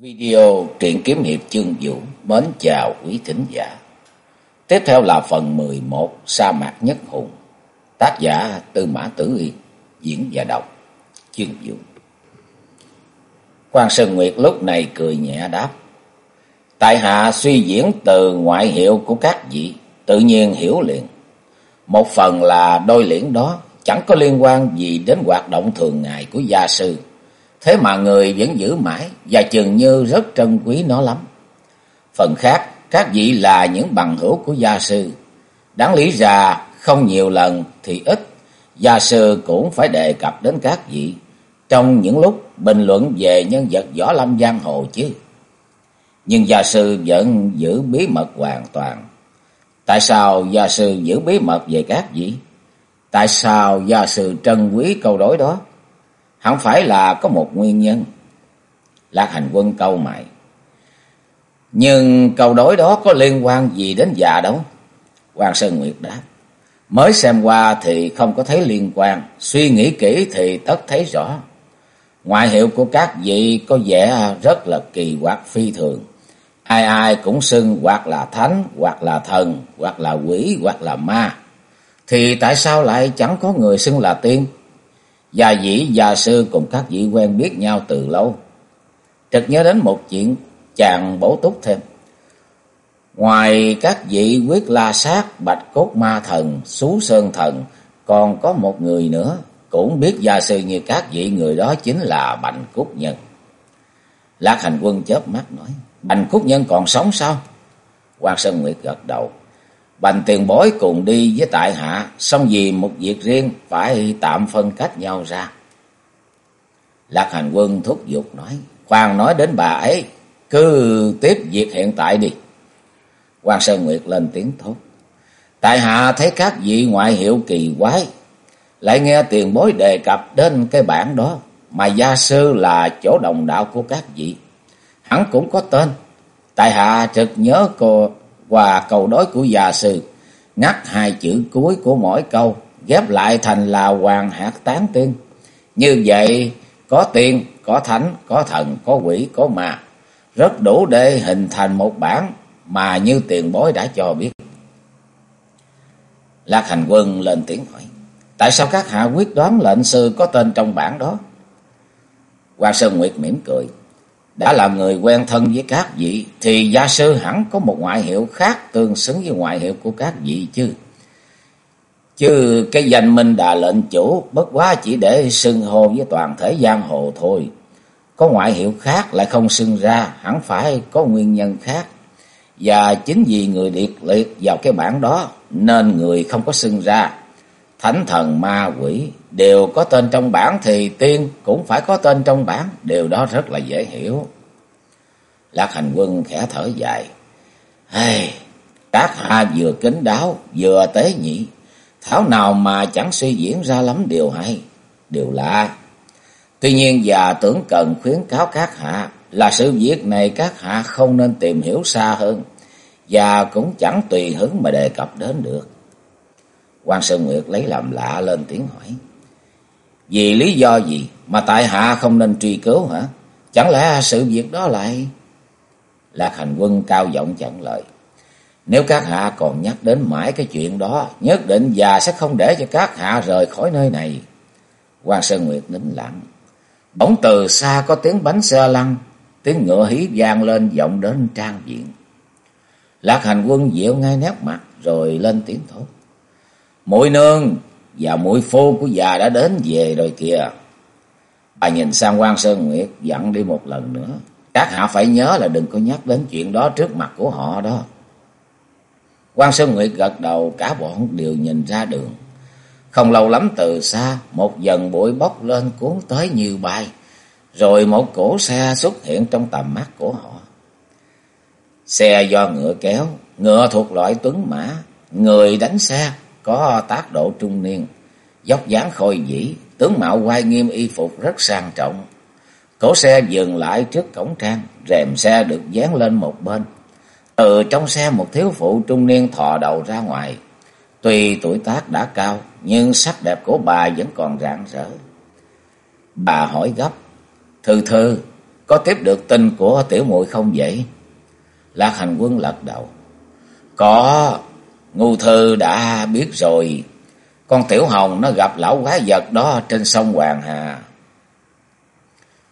Video truyện kiếm hiệp chương vũ mến chào quý thính giả. Tiếp theo là phần 11 Sa mạc nhất hùng. Tác giả Tư Mã Tử Yên, diễn và đọc chương vũ. Quan Sơn Nguyệt lúc này cười nhẹ đáp. Tại hạ suy diễn từ ngoại hiệu của các vị, tự nhiên hiểu liền. Một phần là đôi liễn đó chẳng có liên quan gì đến hoạt động thường ngày của gia sư Thế mà người vẫn giữ mãi và chừng như rất trân quý nó lắm. Phần khác, các vị là những bằng hữu của gia sư. Đáng lý ra không nhiều lần thì ít, gia sư cũng phải đề cập đến các vị trong những lúc bình luận về nhân vật võ lâm giang hồ chứ. Nhưng gia sư vẫn giữ bí mật hoàn toàn. Tại sao gia sư giữ bí mật về các vị? Tại sao gia sư trân quý câu đối đó? Không phải là có một nguyên nhân. Lạc hành quân câu mày. Nhưng câu đối đó có liên quan gì đến già đâu? Hoàng Sơn Nguyệt đáp. Mới xem qua thì không có thấy liên quan. Suy nghĩ kỹ thì tất thấy rõ. Ngoại hiệu của các vị có vẻ rất là kỳ quặc phi thường. Ai ai cũng xưng hoặc là thánh, hoặc là thần, hoặc là quỷ, hoặc là ma. Thì tại sao lại chẳng có người xưng là tiên? Gia dĩ gia sư cùng các vị quen biết nhau từ lâu. Trực nhớ đến một chuyện chàng bổ túc thêm. Ngoài các vị quyết la sát, bạch cốt ma thần, xú sơn thần, còn có một người nữa, cũng biết gia sư như các vị người đó chính là Bành Cúc Nhân. Lạc hành quân chớp mắt nói, Bành Cúc Nhân còn sống sao? Hoàng Sơn Nguyệt gật đầu. Bành tiền bối cùng đi với tại hạ, xong vì một việc riêng phải tạm phân cách nhau ra. Lạc hành quân thúc giục nói, khoan nói đến bà ấy, cứ tiếp việc hiện tại đi. Quan Sơn Nguyệt lên tiếng thốt. Tại hạ thấy các vị ngoại hiệu kỳ quái, lại nghe tiền bối đề cập đến cái bản đó, mà gia sư là chỗ đồng đạo của các vị. Hắn cũng có tên, tại hạ trực nhớ cô và câu đối của già sư, ngắt hai chữ cuối của mỗi câu, ghép lại thành là hoàng hạt tán tiên. Như vậy, có tiên, có thánh, có thần, có quỷ, có ma, rất đủ để hình thành một bản mà như tiền bối đã cho biết. Lạc hành quân lên tiếng hỏi, tại sao các hạ quyết đoán lệnh sư có tên trong bản đó? Hoàng Sơn Nguyệt mỉm cười, đã là người quen thân với các vị, thì gia sư hẳn có một ngoại hiệu khác tương xứng với ngoại hiệu của các vị chứ. Chứ cái danh minh đà lệnh chủ bất quá chỉ để xưng hô với toàn thể giang hồ thôi. Có ngoại hiệu khác lại không xưng ra, hẳn phải có nguyên nhân khác. Và chính vì người điệt liệt vào cái bản đó, nên người không có xưng ra. Thánh thần ma quỷ đều có tên trong bản thì tiên cũng phải có tên trong bản, điều đó rất là dễ hiểu. Lạc hành quân khẽ thở dài. Hey, các hạ vừa kính đáo, vừa tế nhị, thảo nào mà chẳng suy diễn ra lắm điều hay, điều lạ. Tuy nhiên già tưởng cần khuyến cáo các hạ là sự việc này các hạ không nên tìm hiểu xa hơn, và cũng chẳng tùy hứng mà đề cập đến được quan Sơn Nguyệt lấy làm lạ lên tiếng hỏi. Vì lý do gì mà tại hạ không nên truy cứu hả? Chẳng lẽ sự việc đó lại... Lạc hành quân cao giọng chặn lời. Nếu các hạ còn nhắc đến mãi cái chuyện đó, nhất định già sẽ không để cho các hạ rời khỏi nơi này. Quan Sơn Nguyệt nín lặng. Bỗng từ xa có tiếng bánh xe lăn, tiếng ngựa hí vang lên vọng đến trang viện. Lạc hành quân dịu ngay nét mặt rồi lên tiếng thốt. Mũi nương và mũi phu của già đã đến về rồi kìa. Bà nhìn sang quan Sơn Nguyệt dặn đi một lần nữa. Các hạ phải nhớ là đừng có nhắc đến chuyện đó trước mặt của họ đó. quan Sơn Nguyệt gật đầu cả bọn đều nhìn ra đường. Không lâu lắm từ xa, một dần bụi bốc lên cuốn tới như bay. Rồi một cổ xe xuất hiện trong tầm mắt của họ. Xe do ngựa kéo, ngựa thuộc loại tuấn mã, người đánh xe có tác độ trung niên, dốc dáng khôi dĩ, tướng mạo quay nghiêm y phục rất sang trọng. Cổ xe dừng lại trước cổng trang, rèm xe được dán lên một bên. Từ trong xe một thiếu phụ trung niên thò đầu ra ngoài. Tuy tuổi tác đã cao, nhưng sắc đẹp của bà vẫn còn rạng rỡ. Bà hỏi gấp, Thư thư, có tiếp được tin của tiểu muội không vậy? Lạc hành quân lật đầu. Có, ngu thư đã biết rồi. Con tiểu hồng nó gặp lão quái vật đó trên sông Hoàng Hà.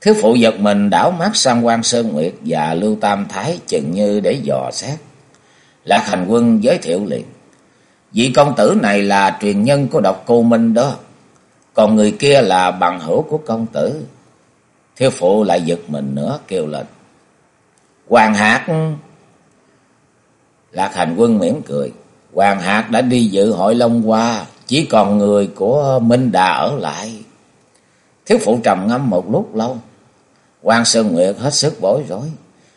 Thiếu phụ giật mình đảo mắt sang quan Sơn Nguyệt và Lưu Tam Thái chừng như để dò xét. Lạc hành quân giới thiệu liền. Vị công tử này là truyền nhân của độc cô Minh đó. Còn người kia là bằng hữu của công tử. Thiếu phụ lại giật mình nữa, kêu lên. Hoàng Hạc... Lạc hành quân mỉm cười. Hoàng Hạc đã đi dự hội Long Hoa. Chỉ còn người của Minh Đà ở lại. Thiếu phụ trầm ngâm một lúc lâu. quan Sơn Nguyệt hết sức bối rối.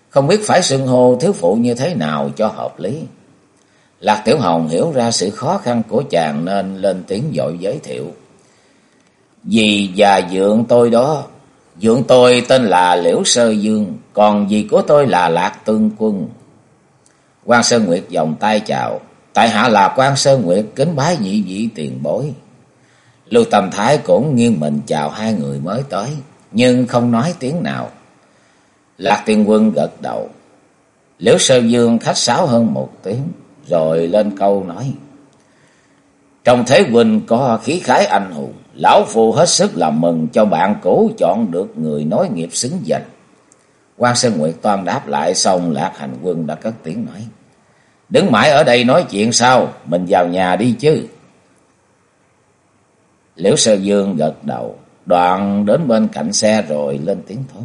Không biết phải xưng hô thiếu phụ như thế nào cho hợp lý. Lạc Tiểu Hồng hiểu ra sự khó khăn của chàng nên lên tiếng dội giới thiệu. Dì và dượng tôi đó, dượng tôi tên là Liễu Sơ Dương, còn dì của tôi là Lạc Tương Quân. quan Sơn Nguyệt vòng tay chào, tại hạ là quan Sơn Nguyệt kính bái nhị vị tiền bối. Lưu Tâm Thái cũng nghiêng mình chào hai người mới tới, nhưng không nói tiếng nào. Lạc Tiên Quân gật đầu. Liễu Sơ Dương khách sáo hơn một tiếng, rồi lên câu nói. Trong thế huynh có khí khái anh hùng, lão phu hết sức làm mừng cho bạn cũ chọn được người nói nghiệp xứng danh. quan Sơn Nguyệt toan đáp lại xong Lạc Hành Quân đã cất tiếng nói. Đứng mãi ở đây nói chuyện sao, mình vào nhà đi chứ. Liễu Sơ Dương gật đầu, đoạn đến bên cạnh xe rồi lên tiếng thốt.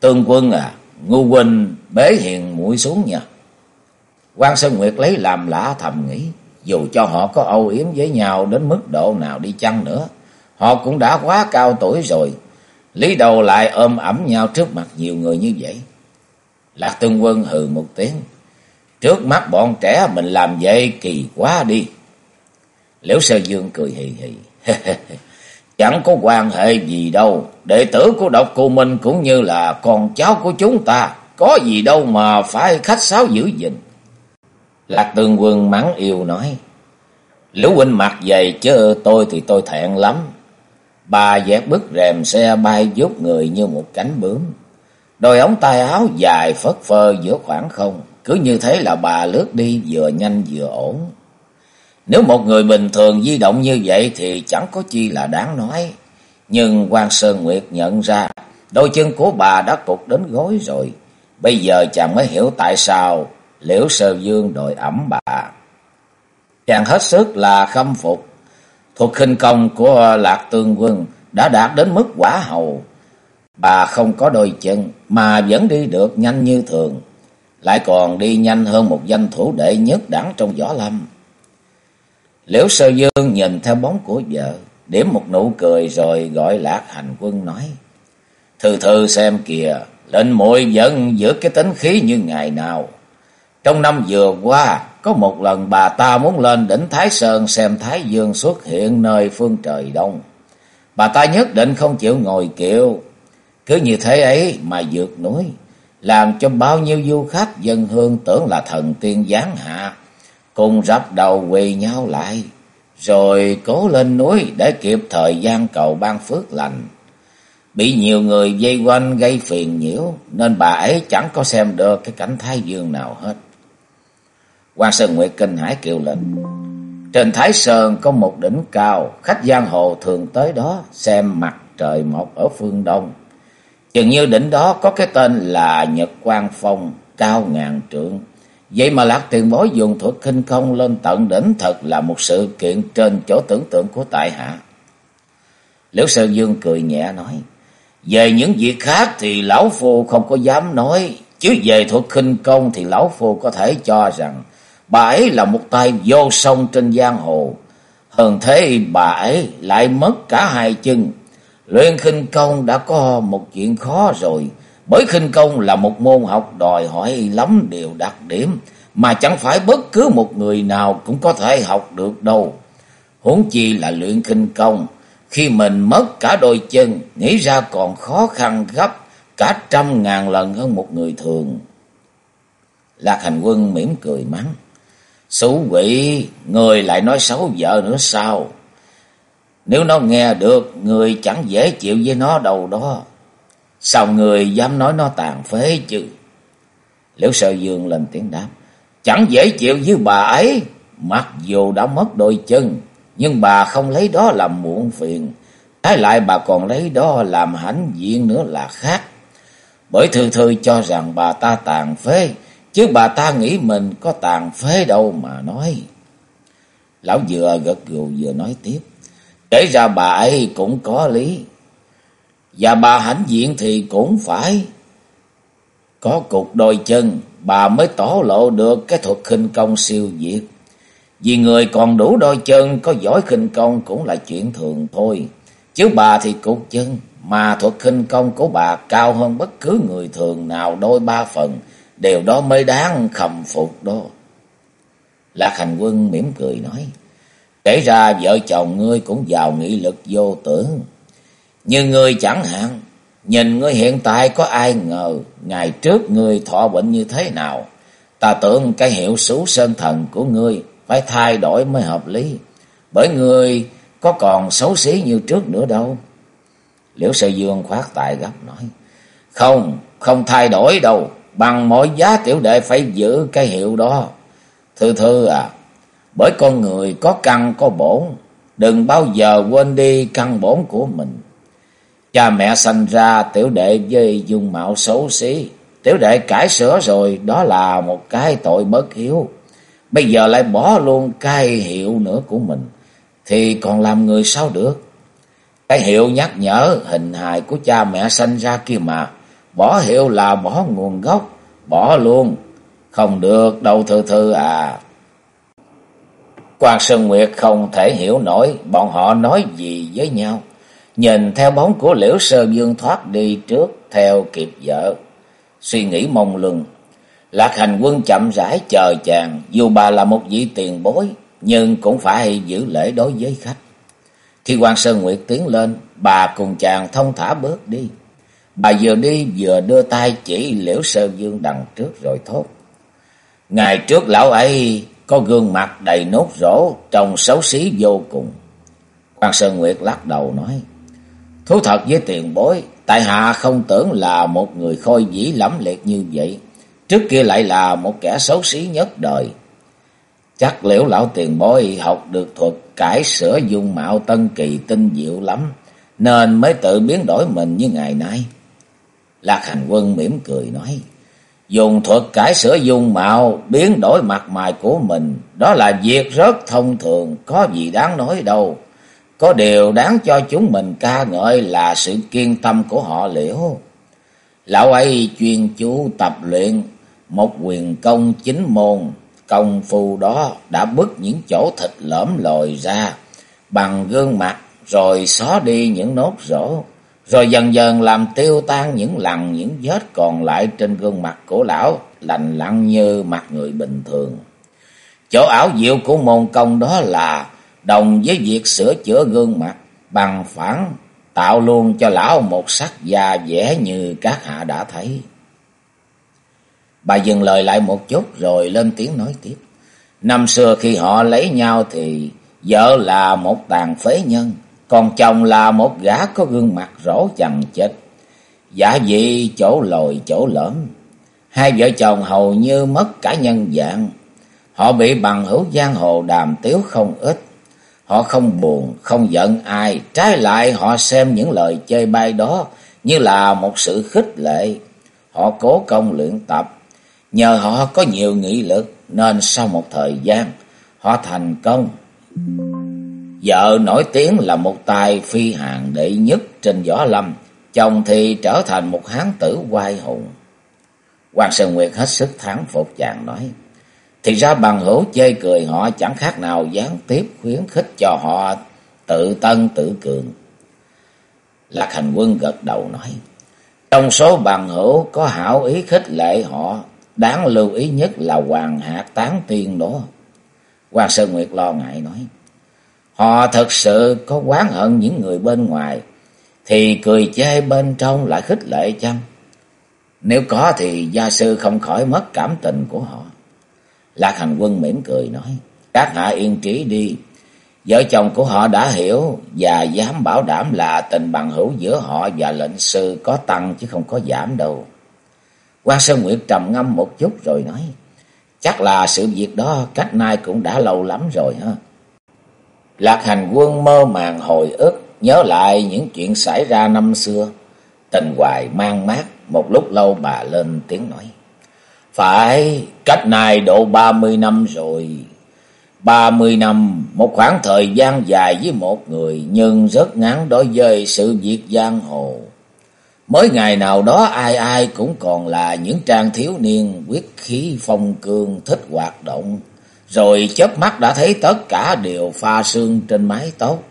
Tương quân à, ngu huynh bế hiền mũi xuống nha. quan Sơn Nguyệt lấy làm lạ thầm nghĩ, dù cho họ có âu yếm với nhau đến mức độ nào đi chăng nữa, họ cũng đã quá cao tuổi rồi, lý đầu lại ôm ẩm nhau trước mặt nhiều người như vậy. Lạc Tương Quân hừ một tiếng, trước mắt bọn trẻ mình làm vậy kỳ quá đi. Liễu Sơ Dương cười hì hì. Chẳng có quan hệ gì đâu, đệ tử của độc cô Minh cũng như là con cháu của chúng ta, có gì đâu mà phải khách sáo giữ gìn. Lạc Tương Quân mắng yêu nói, Liễu huynh mặc dày chứ tôi thì tôi thẹn lắm. Bà dẹp bức rèm xe bay giúp người như một cánh bướm. Đôi ống tay áo dài phất phơ giữa khoảng không, cứ như thế là bà lướt đi vừa nhanh vừa ổn. Nếu một người bình thường di động như vậy thì chẳng có chi là đáng nói. Nhưng quan Sơn Nguyệt nhận ra, đôi chân của bà đã cục đến gối rồi. Bây giờ chàng mới hiểu tại sao Liễu Sơ Dương đội ẩm bà. Chàng hết sức là khâm phục. Thuộc khinh công của Lạc Tương Quân đã đạt đến mức quả hầu. Bà không có đôi chân mà vẫn đi được nhanh như thường. Lại còn đi nhanh hơn một danh thủ đệ nhất đẳng trong võ lâm. Liễu Sơ Dương nhìn theo bóng của vợ, điểm một nụ cười rồi gọi Lạc Hành Quân nói. Thư thư xem kìa, lệnh muội vẫn giữ cái tính khí như ngày nào. Trong năm vừa qua, có một lần bà ta muốn lên đỉnh Thái Sơn xem Thái Dương xuất hiện nơi phương trời đông. Bà ta nhất định không chịu ngồi kiệu. Cứ như thế ấy mà vượt núi, làm cho bao nhiêu du khách dân hương tưởng là thần tiên giáng hạ cùng rắp đầu quỳ nhau lại, rồi cố lên núi để kịp thời gian cầu ban phước lành. Bị nhiều người dây quanh gây phiền nhiễu, nên bà ấy chẳng có xem được cái cảnh thái dương nào hết. quan Sơn Nguyệt kinh hải kêu lên. Trên Thái Sơn có một đỉnh cao, khách giang hồ thường tới đó xem mặt trời mọc ở phương đông. Chừng như đỉnh đó có cái tên là Nhật Quang Phong, cao ngàn trượng, Vậy mà Lạc Tiền Bối dùng thuật kinh công lên tận đỉnh thật là một sự kiện trên chỗ tưởng tượng của tại hạ. Liễu Sơn Dương cười nhẹ nói, về những việc khác thì Lão Phu không có dám nói, chứ về thuật kinh công thì Lão Phu có thể cho rằng bà ấy là một tay vô song trên giang hồ. Hơn thế bà ấy lại mất cả hai chân. Luyện khinh công đã có một chuyện khó rồi, bởi khinh công là một môn học đòi hỏi lắm điều đặc điểm mà chẳng phải bất cứ một người nào cũng có thể học được đâu. Huống chi là luyện khinh công, khi mình mất cả đôi chân, nghĩ ra còn khó khăn gấp cả trăm ngàn lần hơn một người thường. Lạc hành quân mỉm cười mắng. Xú quỷ, người lại nói xấu vợ nữa sao? Nếu nó nghe được, người chẳng dễ chịu với nó đâu đó. Sao người dám nói nó tàn phế chứ? Liễu sợ dương lên tiếng đáp. Chẳng dễ chịu với bà ấy. Mặc dù đã mất đôi chân. Nhưng bà không lấy đó làm muộn phiền. Trái lại bà còn lấy đó làm hãnh diện nữa là khác. Bởi thư thư cho rằng bà ta tàn phế. Chứ bà ta nghĩ mình có tàn phế đâu mà nói. Lão vừa gật gù vừa nói tiếp. Kể ra bà ấy cũng có lý. Và bà hãnh diện thì cũng phải. Có cục đôi chân, bà mới tỏ lộ được cái thuật khinh công siêu diệt Vì người còn đủ đôi chân, có giỏi khinh công cũng là chuyện thường thôi. Chứ bà thì cục chân, mà thuật khinh công của bà cao hơn bất cứ người thường nào đôi ba phần. Điều đó mới đáng khầm phục đó. Lạc Hành Quân mỉm cười nói. Kể ra vợ chồng ngươi cũng giàu nghị lực vô tưởng. Như ngươi chẳng hạn, nhìn ngươi hiện tại có ai ngờ ngày trước ngươi thọ bệnh như thế nào. Ta tưởng cái hiệu số sơn thần của ngươi phải thay đổi mới hợp lý. Bởi ngươi có còn xấu xí như trước nữa đâu. Liễu Sơ Dương khoát tài gấp nói. Không, không thay đổi đâu. Bằng mọi giá tiểu đệ phải giữ cái hiệu đó. Thư thư à, bởi con người có căn có bổn, đừng bao giờ quên đi căn bổn của mình. Cha mẹ sanh ra tiểu đệ với dung mạo xấu xí, tiểu đệ cải sửa rồi, đó là một cái tội bất hiếu. Bây giờ lại bỏ luôn cái hiệu nữa của mình, thì còn làm người sao được? Cái hiệu nhắc nhở hình hài của cha mẹ sanh ra kia mà, bỏ hiệu là bỏ nguồn gốc, bỏ luôn, không được đâu thư thư à. Quan Sơn Nguyệt không thể hiểu nổi bọn họ nói gì với nhau. Nhìn theo bóng của Liễu Sơ Dương thoát đi trước theo kịp vợ. Suy nghĩ mong lung. Lạc hành quân chậm rãi chờ chàng. Dù bà là một vị tiền bối. Nhưng cũng phải giữ lễ đối với khách. Khi quan Sơn Nguyệt tiến lên. Bà cùng chàng thông thả bước đi. Bà vừa đi vừa đưa tay chỉ Liễu Sơ Dương đằng trước rồi thốt. Ngày trước lão ấy có gương mặt đầy nốt rỗ, trông xấu xí vô cùng. Quan Sơn Nguyệt lắc đầu nói, Thú thật với tiền bối, tại hạ không tưởng là một người khôi dĩ lẫm liệt như vậy. Trước kia lại là một kẻ xấu xí nhất đời. Chắc liễu lão tiền bối học được thuật cải sửa dung mạo tân kỳ tinh diệu lắm, nên mới tự biến đổi mình như ngày nay. Lạc Hành Quân mỉm cười nói, Dùng thuật cải sửa dung mạo, biến đổi mặt mày của mình, đó là việc rất thông thường, có gì đáng nói đâu. Có điều đáng cho chúng mình ca ngợi là sự kiên tâm của họ liễu. Lão ấy chuyên chú tập luyện một quyền công chính môn, công phu đó đã bứt những chỗ thịt lõm lồi ra bằng gương mặt rồi xóa đi những nốt rỗ rồi dần dần làm tiêu tan những lằn những vết còn lại trên gương mặt của lão, lành lặn như mặt người bình thường. Chỗ ảo diệu của môn công đó là đồng với việc sửa chữa gương mặt bằng phản tạo luôn cho lão một sắc da dẻ như các hạ đã thấy. Bà dừng lời lại một chút rồi lên tiếng nói tiếp. Năm xưa khi họ lấy nhau thì vợ là một tàn phế nhân. Còn chồng là một gã có gương mặt rỗ chằng chết. Giả dị chỗ lồi chỗ lõm. Hai vợ chồng hầu như mất cả nhân dạng. Họ bị bằng hữu giang hồ đàm tiếu không ít. Họ không buồn, không giận ai. Trái lại họ xem những lời chơi bay đó như là một sự khích lệ. Họ cố công luyện tập. Nhờ họ có nhiều nghị lực nên sau một thời gian họ thành công. Vợ nổi tiếng là một tài phi hạng đệ nhất trên võ lâm, chồng thì trở thành một hán tử oai hùng. Hoàng Sơn Nguyệt hết sức thắng phục chàng nói, thì ra bằng hữu chê cười họ chẳng khác nào gián tiếp khuyến khích cho họ tự tân tự cường. Lạc hành quân gật đầu nói, trong số bằng hữu có hảo ý khích lệ họ, đáng lưu ý nhất là Hoàng Hạc Tán Tiên đó. Hoàng Sơn Nguyệt lo ngại nói, Họ thật sự có quán hận những người bên ngoài, thì cười chê bên trong lại khích lệ chăng? Nếu có thì gia sư không khỏi mất cảm tình của họ. Lạc hành quân mỉm cười nói, các hạ yên trí đi, Vợ chồng của họ đã hiểu và dám bảo đảm là tình bằng hữu giữa họ và lệnh sư có tăng chứ không có giảm đâu. quan Sơn Nguyệt trầm ngâm một chút rồi nói, chắc là sự việc đó cách nay cũng đã lâu lắm rồi ha. Lạc hành quân mơ màng hồi ức, nhớ lại những chuyện xảy ra năm xưa. Tình hoài mang mát, một lúc lâu bà lên tiếng nói. Phải, cách này độ ba mươi năm rồi. ba mươi năm, một khoảng thời gian dài với một người, nhưng rất ngắn đối với sự việc giang hồ. Mới ngày nào đó ai ai cũng còn là những trang thiếu niên quyết khí phong cương thích hoạt động. Rồi chớp mắt đã thấy tất cả đều pha sương trên mái tóc.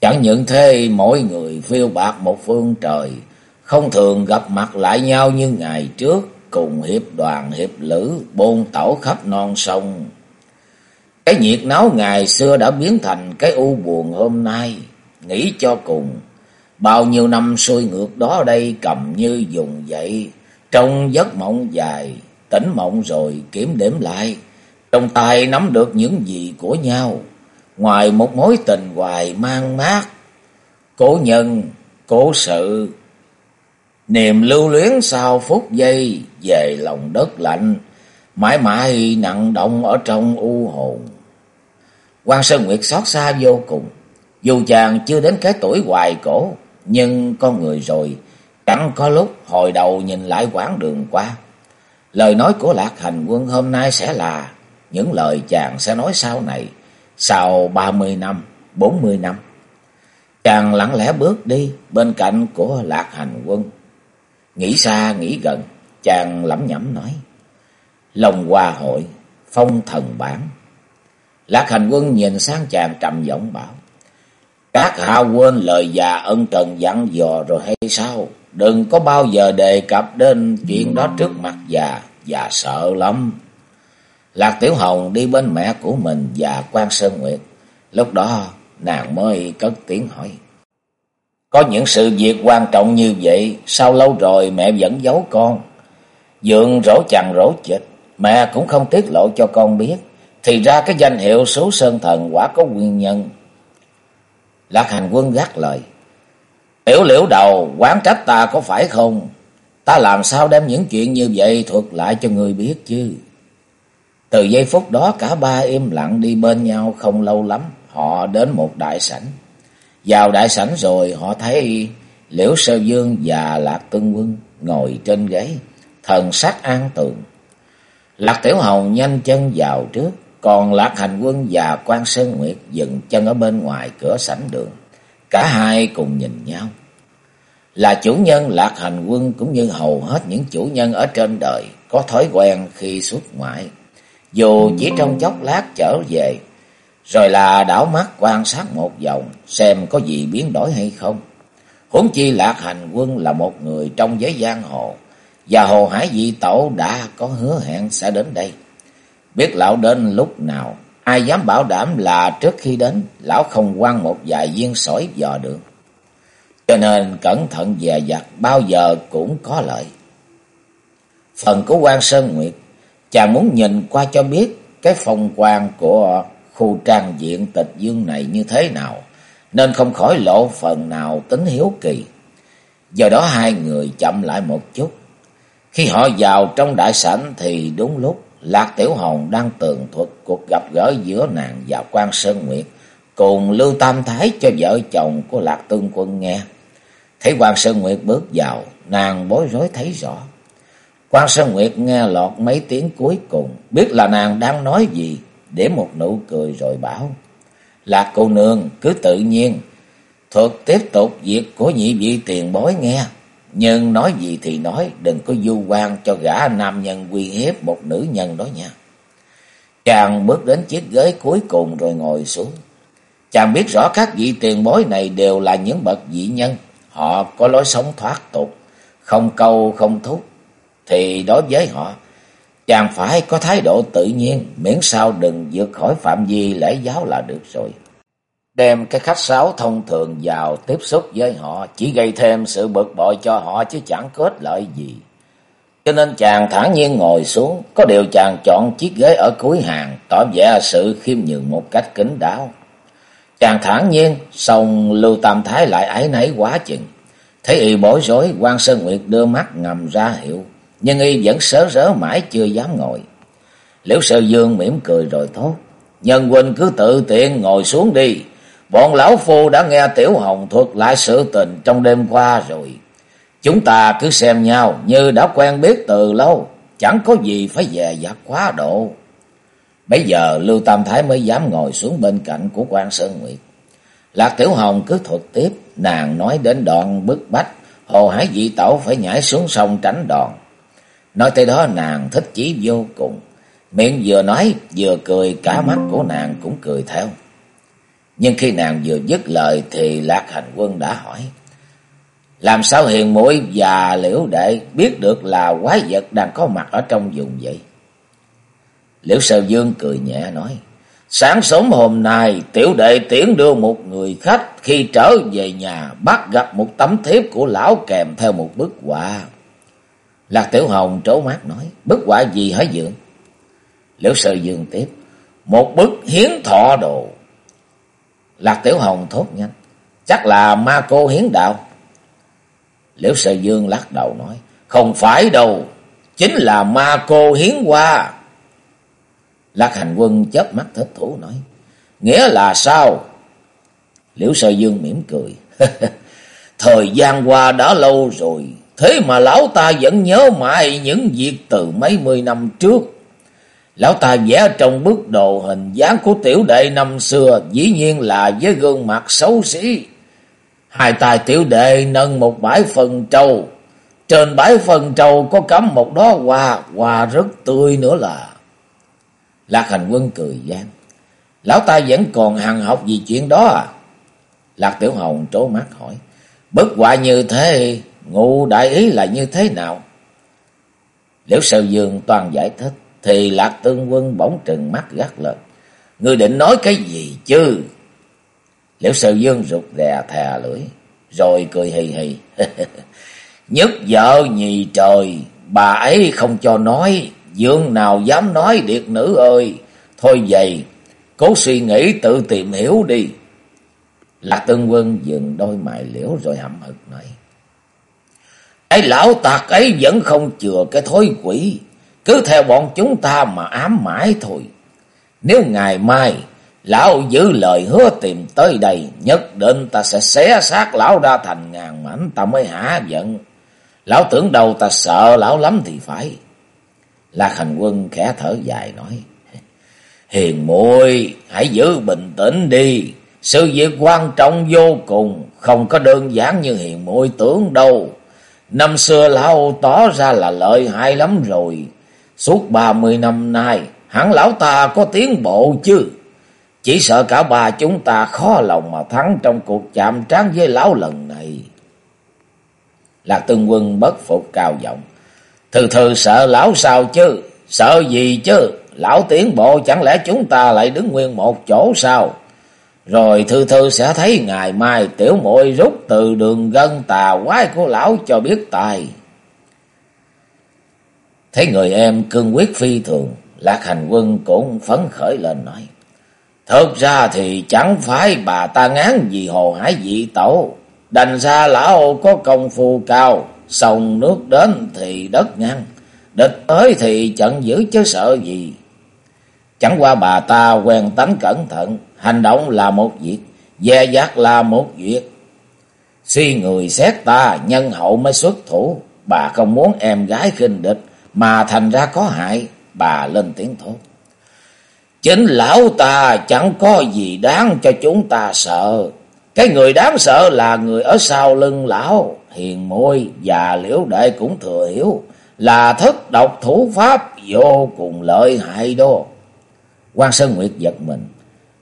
Chẳng những thế mỗi người phiêu bạc một phương trời, không thường gặp mặt lại nhau như ngày trước, cùng hiệp đoàn hiệp lữ bôn tẩu khắp non sông. Cái nhiệt náo ngày xưa đã biến thành cái u buồn hôm nay, nghĩ cho cùng. Bao nhiêu năm xuôi ngược đó đây cầm như dùng dậy, trong giấc mộng dài, tỉnh mộng rồi kiểm đếm lại, trong tay nắm được những gì của nhau, ngoài một mối tình hoài mang mát, cố nhân, cố sự, niềm lưu luyến sau phút giây về lòng đất lạnh, mãi mãi nặng động ở trong u hồn. quan Sơn Nguyệt xót xa vô cùng, dù chàng chưa đến cái tuổi hoài cổ, nhưng con người rồi, chẳng có lúc hồi đầu nhìn lại quãng đường qua. Lời nói của Lạc Hành Quân hôm nay sẽ là những lời chàng sẽ nói sau này, sau ba mươi năm, bốn mươi năm. Chàng lặng lẽ bước đi bên cạnh của Lạc Hành Quân. Nghĩ xa, nghĩ gần, chàng lẩm nhẩm nói. Lòng hòa hội, phong thần bản. Lạc Hành Quân nhìn sang chàng trầm giọng bảo. Các hạ quên lời già ân cần dặn dò rồi hay sao? Đừng có bao giờ đề cập đến chuyện đó trước mặt già, già sợ lắm. Lạc Tiểu Hồng đi bên mẹ của mình và quan Sơn Nguyệt. Lúc đó nàng mới cất tiếng hỏi. Có những sự việc quan trọng như vậy, sao lâu rồi mẹ vẫn giấu con? Dượng rổ chằn rổ chịch, mẹ cũng không tiết lộ cho con biết. Thì ra cái danh hiệu số sơn thần quả có nguyên nhân. Lạc hành quân gác lời. Tiểu liễu đầu, quán trách ta có phải không? Ta làm sao đem những chuyện như vậy thuật lại cho người biết chứ? Từ giây phút đó cả ba im lặng đi bên nhau không lâu lắm, họ đến một đại sảnh. Vào đại sảnh rồi họ thấy Liễu Sơ Dương và Lạc Cưng Quân ngồi trên ghế, thần sắc an tường. Lạc Tiểu Hồng nhanh chân vào trước, còn Lạc Hành Quân và quan Sơn Nguyệt dừng chân ở bên ngoài cửa sảnh đường. Cả hai cùng nhìn nhau. Là chủ nhân Lạc Hành Quân cũng như hầu hết những chủ nhân ở trên đời có thói quen khi xuất ngoại dù chỉ trong chốc lát trở về, rồi là đảo mắt quan sát một vòng, xem có gì biến đổi hay không. Huống chi Lạc Hành Quân là một người trong giới giang hồ, và Hồ Hải Dị Tổ đã có hứa hẹn sẽ đến đây. Biết lão đến lúc nào, ai dám bảo đảm là trước khi đến, lão không quăng một vài viên sỏi dò được. Cho nên cẩn thận dè dặt bao giờ cũng có lợi. Phần của quan Sơn Nguyệt Chàng muốn nhìn qua cho biết cái phong quan của khu trang diện tịch dương này như thế nào, nên không khỏi lộ phần nào tính hiếu kỳ. Do đó hai người chậm lại một chút. Khi họ vào trong đại sảnh thì đúng lúc Lạc Tiểu Hồng đang tường thuật cuộc gặp gỡ giữa nàng và quan Sơn Nguyệt cùng Lưu Tam Thái cho vợ chồng của Lạc Tương Quân nghe. Thấy quan Sơn Nguyệt bước vào, nàng bối rối thấy rõ. Quan Sơn Nguyệt nghe lọt mấy tiếng cuối cùng, biết là nàng đang nói gì, để một nụ cười rồi bảo. Lạc cô nương cứ tự nhiên, thuật tiếp tục việc của nhị vị tiền bối nghe. Nhưng nói gì thì nói, đừng có du quan cho gã nam nhân quy hiếp một nữ nhân đó nha. Chàng bước đến chiếc ghế cuối cùng rồi ngồi xuống. Chàng biết rõ các vị tiền bối này đều là những bậc dị nhân. Họ có lối sống thoát tục, không câu không thúc, thì đối với họ, chàng phải có thái độ tự nhiên, miễn sao đừng vượt khỏi phạm vi lễ giáo là được rồi. Đem cái khách sáo thông thường vào tiếp xúc với họ chỉ gây thêm sự bực bội cho họ chứ chẳng có ích lợi gì. Cho nên chàng thản nhiên ngồi xuống, có điều chàng chọn chiếc ghế ở cuối hàng, tỏ vẻ sự khiêm nhường một cách kính đáo. Chàng thản nhiên, xong Lưu Tam Thái lại ái nấy quá chừng. Thấy y bối rối, quan Sơn Nguyệt đưa mắt ngầm ra hiệu, nhưng y vẫn sớ rớ mãi chưa dám ngồi. Liễu Sơ Dương mỉm cười rồi thốt, nhân huynh cứ tự tiện ngồi xuống đi. Bọn lão phu đã nghe Tiểu Hồng thuật lại sự tình trong đêm qua rồi. Chúng ta cứ xem nhau như đã quen biết từ lâu, chẳng có gì phải dè dặt quá độ. Bây giờ Lưu Tam Thái mới dám ngồi xuống bên cạnh của quan Sơn Nguyệt. Lạc Tiểu Hồng cứ thuật tiếp, nàng nói đến đoạn bức bách, Hồ Hải dị tẩu phải nhảy xuống sông tránh đòn. Nói tới đó nàng thích chí vô cùng, miệng vừa nói vừa cười, cả mắt của nàng cũng cười theo. Nhưng khi nàng vừa dứt lời thì Lạc Hành Quân đã hỏi. Làm sao hiền mũi và liễu đệ biết được là quái vật đang có mặt ở trong vùng vậy? Liễu Sơ Dương cười nhẹ nói. Sáng sớm hôm nay, tiểu đệ tiễn đưa một người khách khi trở về nhà bắt gặp một tấm thiếp của lão kèm theo một bức họa. Lạc Tiểu Hồng trố mắt nói, bức quả gì hả Dượng? Liễu Sơ Dương tiếp, một bức hiến thọ đồ. Lạc Tiểu Hồng thốt nhanh, chắc là ma cô hiến đạo. Liễu Sơ Dương lắc đầu nói, không phải đâu, chính là ma cô hiến hoa. Lạc hành quân chớp mắt thích thủ nói. Nghĩa là sao? Liễu sơ dương mỉm cười. Thời gian qua đã lâu rồi. Thế mà lão ta vẫn nhớ mãi những việc từ mấy mươi năm trước. Lão ta vẽ trong bức đồ hình dáng của tiểu đệ năm xưa. Dĩ nhiên là với gương mặt xấu xí. Hai tài tiểu đệ nâng một bãi phần trâu. Trên bãi phần trâu có cắm một đó hoa. Hoa rất tươi nữa là. Lạc hành quân cười gian. Lão ta vẫn còn hằng học vì chuyện đó à? Lạc tiểu hồng trố mắt hỏi. Bất quả như thế, ngụ đại ý là như thế nào? Liễu sơ dương toàn giải thích. Thì lạc tương quân bỗng trừng mắt gắt lên. Ngươi định nói cái gì chứ? Liễu sơ dương rụt rè thè lưỡi. Rồi cười hì hì. Nhất vợ nhì trời. Bà ấy không cho nói. Dương nào dám nói điệt nữ ơi. Thôi vậy, cố suy nghĩ tự tìm hiểu đi. Lạc Tương Quân dừng đôi mày liễu rồi hậm hực nói. Cái lão tạc ấy vẫn không chừa cái thối quỷ. Cứ theo bọn chúng ta mà ám mãi thôi. Nếu ngày mai lão giữ lời hứa tìm tới đây, nhất định ta sẽ xé xác lão ra thành ngàn mảnh ta mới hả giận. Lão tưởng đâu ta sợ lão lắm thì phải. Lạc hành quân khẽ thở dài nói. Hiền muội hãy giữ bình tĩnh đi. Sự việc quan trọng vô cùng. Không có đơn giản như hiền muội tưởng đâu. Năm xưa lão tỏ ra là lợi hại lắm rồi. Suốt ba mươi năm nay. Hẳn lão ta có tiến bộ chứ. Chỉ sợ cả ba chúng ta khó lòng mà thắng trong cuộc chạm trán với lão lần này. Lạc tương quân bất phục cao giọng. thừ thừ sợ lão sao chứ? Sợ gì chứ? Lão tiến bộ chẳng lẽ chúng ta lại đứng nguyên một chỗ sao? Rồi thư thư sẽ thấy ngày mai tiểu muội rút từ đường gân tà quái của lão cho biết tài. Thấy người em cương quyết phi thường, Lạc Hành Quân cũng phấn khởi lên nói. Thực ra thì chẳng phải bà ta ngán gì hồ hải dị tẩu. Đành ra lão có công phu cao, sông nước đến thì đất ngăn, địch tới thì trận giữ chứ sợ gì. Chẳng qua bà ta quen tánh cẩn thận, hành động là một việc, dè dặt là một việc. Suy người xét ta, nhân hậu mới xuất thủ, bà không muốn em gái khinh địch, mà thành ra có hại, bà lên tiếng thốt. Chính lão ta chẳng có gì đáng cho chúng ta sợ. Cái người đáng sợ là người ở sau lưng lão hiền môi và liễu đệ cũng thừa hiểu là thất độc thủ pháp vô cùng lợi hại đó. quan Sơn Nguyệt giật mình,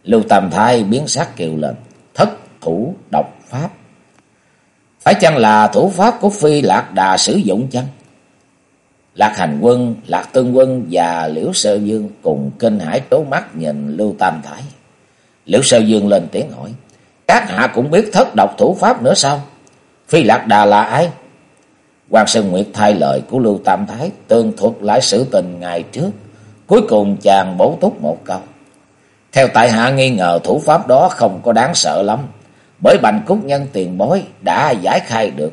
Lưu Tam Thái biến sắc kêu lên, thất thủ độc pháp. Phải chăng là thủ pháp của Phi Lạc Đà sử dụng chăng? Lạc Hành Quân, Lạc Tương Quân và Liễu Sơ Dương cùng kinh hải trố mắt nhìn Lưu Tam Thái. Liễu Sơ Dương lên tiếng hỏi, các hạ cũng biết thất độc thủ pháp nữa sao? Phi Lạc Đà là ai? Hoàng Sơn Nguyệt thay lời của Lưu Tam Thái tương thuật lại sự tình ngày trước. Cuối cùng chàng bổ túc một câu. Theo tại hạ nghi ngờ thủ pháp đó không có đáng sợ lắm. Bởi bành cúc nhân tiền bối đã giải khai được.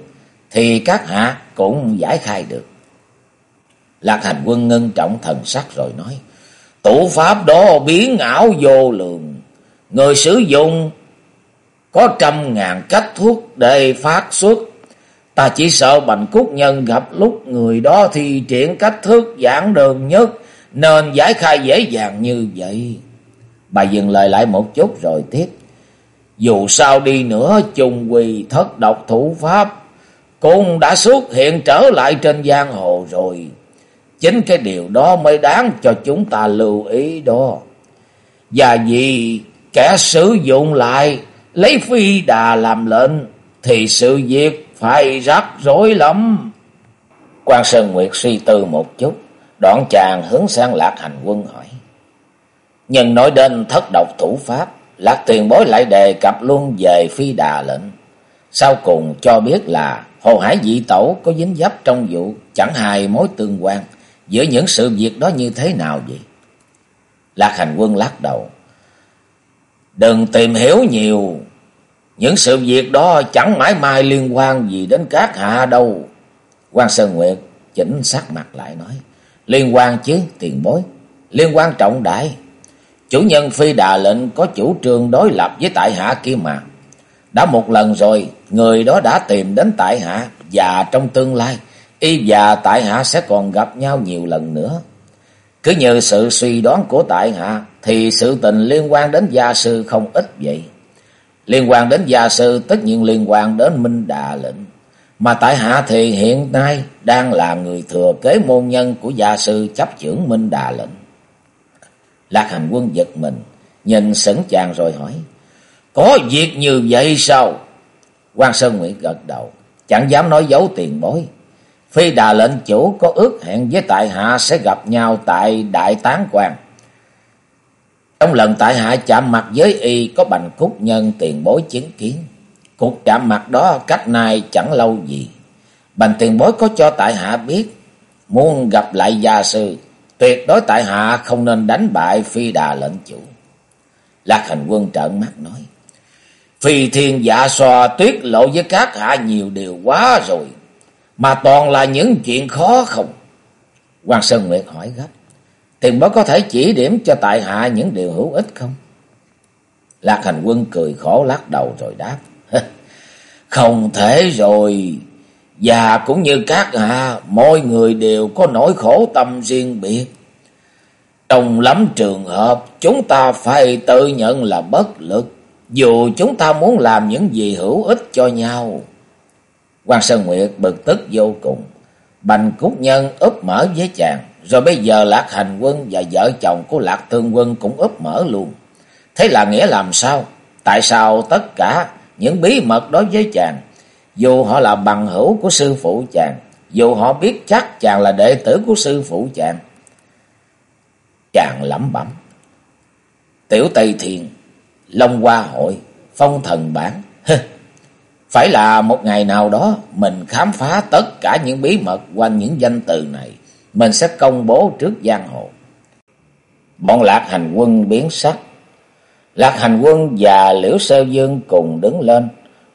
Thì các hạ cũng giải khai được. Lạc hành quân ngưng trọng thần sắc rồi nói. Thủ pháp đó biến ảo vô lượng. Người sử dụng có trăm ngàn cách thuốc để phát xuất. Ta chỉ sợ Bành Cúc Nhân gặp lúc người đó thì triển cách thức giảng đường nhất nên giải khai dễ dàng như vậy. Bà dừng lời lại một chút rồi tiếp. Dù sao đi nữa chung quỳ thất độc thủ pháp cũng đã xuất hiện trở lại trên giang hồ rồi. Chính cái điều đó mới đáng cho chúng ta lưu ý đó. Và vì kẻ sử dụng lại lấy phi đà làm lệnh thì sự việc phải rắc rối lắm. Quan Sơn Nguyệt suy tư một chút, đoạn chàng hướng sang Lạc Hành Quân hỏi. Nhưng nói đến thất độc thủ pháp, Lạc tiền bối lại đề cập luôn về phi đà lệnh. Sau cùng cho biết là Hồ Hải dị tẩu có dính dấp trong vụ chẳng hài mối tương quan giữa những sự việc đó như thế nào vậy? Lạc Hành Quân lắc đầu. Đừng tìm hiểu nhiều. Những sự việc đó chẳng mãi mai liên quan gì đến các hạ đâu. quan Sơn Nguyệt chỉnh sắc mặt lại nói. Liên quan chứ tiền bối. Liên quan trọng đại. Chủ nhân phi đà lệnh có chủ trương đối lập với tại hạ kia mà. Đã một lần rồi, người đó đã tìm đến tại hạ và trong tương lai, y và tại hạ sẽ còn gặp nhau nhiều lần nữa. Cứ như sự suy đoán của tại hạ thì sự tình liên quan đến gia sư không ít vậy. Liên quan đến gia sư tất nhiên liên quan đến Minh Đà lệnh. Mà tại hạ thì hiện nay đang là người thừa kế môn nhân của gia sư chấp trưởng Minh Đà lệnh. Lạc hành quân giật mình, nhìn sững chàng rồi hỏi. Có việc như vậy sao? quan Sơn Nguyệt gật đầu, chẳng dám nói giấu tiền bối. Phi đà lệnh chủ có ước hẹn với tại hạ sẽ gặp nhau tại Đại Tán Quan. Trong lần tại hạ chạm mặt với y có bành cúc nhân tiền bối chứng kiến. Cuộc chạm mặt đó cách nay chẳng lâu gì. Bành tiền bối có cho tại hạ biết. Muốn gặp lại gia sư. Tuyệt đối tại hạ không nên đánh bại phi đà lệnh chủ. Lạc hành quân trợn mắt nói. Phi thiên dạ xoa tuyết lộ với các hạ nhiều điều quá rồi. Mà toàn là những chuyện khó không? Hoàng Sơn Nguyệt hỏi gấp. Tiền bối có thể chỉ điểm cho tại hạ những điều hữu ích không? Lạc hành quân cười khổ lắc đầu rồi đáp. Không thể rồi. Và cũng như các à, hạ, mỗi người đều có nỗi khổ tâm riêng biệt. Trong lắm trường hợp, chúng ta phải tự nhận là bất lực. Dù chúng ta muốn làm những gì hữu ích cho nhau. quan Sơn Nguyệt bực tức vô cùng. Bành Cúc Nhân úp mở với chàng. Rồi bây giờ Lạc Hành Quân và vợ chồng của Lạc thương Quân cũng úp mở luôn. Thế là nghĩa làm sao? Tại sao tất cả những bí mật đối với chàng, dù họ là bằng hữu của sư phụ chàng, dù họ biết chắc chàng là đệ tử của sư phụ chàng. Chàng lẩm bẩm. Tiểu Tây Thiền, Long Hoa Hội, Phong Thần Bản. Phải là một ngày nào đó mình khám phá tất cả những bí mật quanh những danh từ này mình sẽ công bố trước giang hồ. Bọn lạc hành quân biến sắc. Lạc hành quân và Liễu Sơ Dương cùng đứng lên,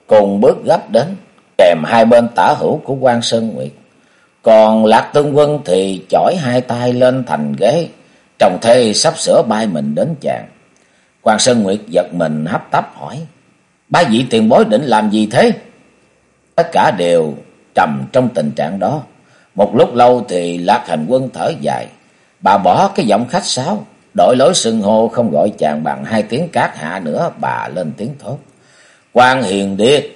cùng bước gấp đến, kèm hai bên tả hữu của quan Sơn Nguyệt. Còn Lạc Tương Quân thì chỏi hai tay lên thành ghế, trồng thê sắp sửa bay mình đến chàng. quan Sơn Nguyệt giật mình hấp tấp hỏi, ba vị tiền bối định làm gì thế? Tất cả đều trầm trong tình trạng đó. Một lúc lâu thì Lạc Hành Quân thở dài. Bà bỏ cái giọng khách sáo. Đổi lối sưng hô không gọi chàng bằng hai tiếng cát hạ nữa. Bà lên tiếng thốt. quan Hiền Điệt.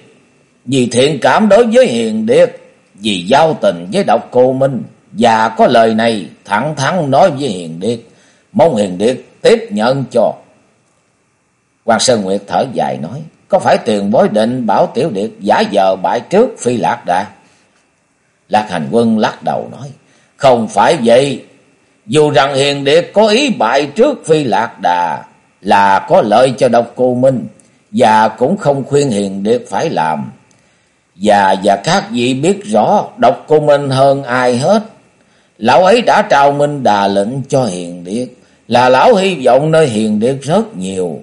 Vì thiện cảm đối với Hiền Điệt. Vì giao tình với độc cô Minh. Và có lời này thẳng thắn nói với Hiền Điệt. Mong Hiền Điệt tiếp nhận cho. quan Sơn Nguyệt thở dài nói. Có phải tiền bối định bảo Tiểu Điệt giả giờ bại trước phi lạc đã Lạc hành quân lắc đầu nói. Không phải vậy. Dù rằng hiền điệt có ý bại trước phi lạc đà là có lợi cho độc cô Minh. Và cũng không khuyên hiền điệt phải làm. Và và các vị biết rõ độc cô Minh hơn ai hết. Lão ấy đã trao minh đà lệnh cho hiền điệt. là lão hy vọng nơi hiền điệt rất nhiều.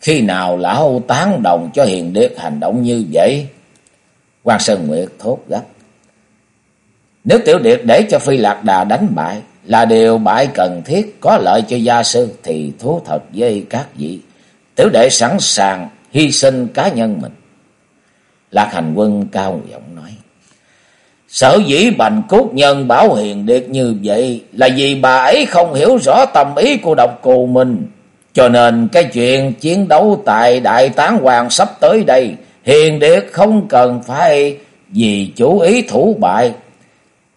Khi nào lão tán đồng cho hiền điệt hành động như vậy? quan Sơn Nguyệt thốt gấp. Nếu tiểu điệt để cho Phi Lạc Đà đánh bại, là điều bại cần thiết, có lợi cho gia sư, thì thú thật với các vị. Tiểu đệ sẵn sàng hy sinh cá nhân mình. Lạc hành quân cao giọng nói. Sở dĩ bành cốt nhân bảo hiền điệt như vậy là vì bà ấy không hiểu rõ tâm ý của độc cù mình. Cho nên cái chuyện chiến đấu tại Đại Tán Hoàng sắp tới đây, hiền điệt không cần phải vì chủ ý thủ bại.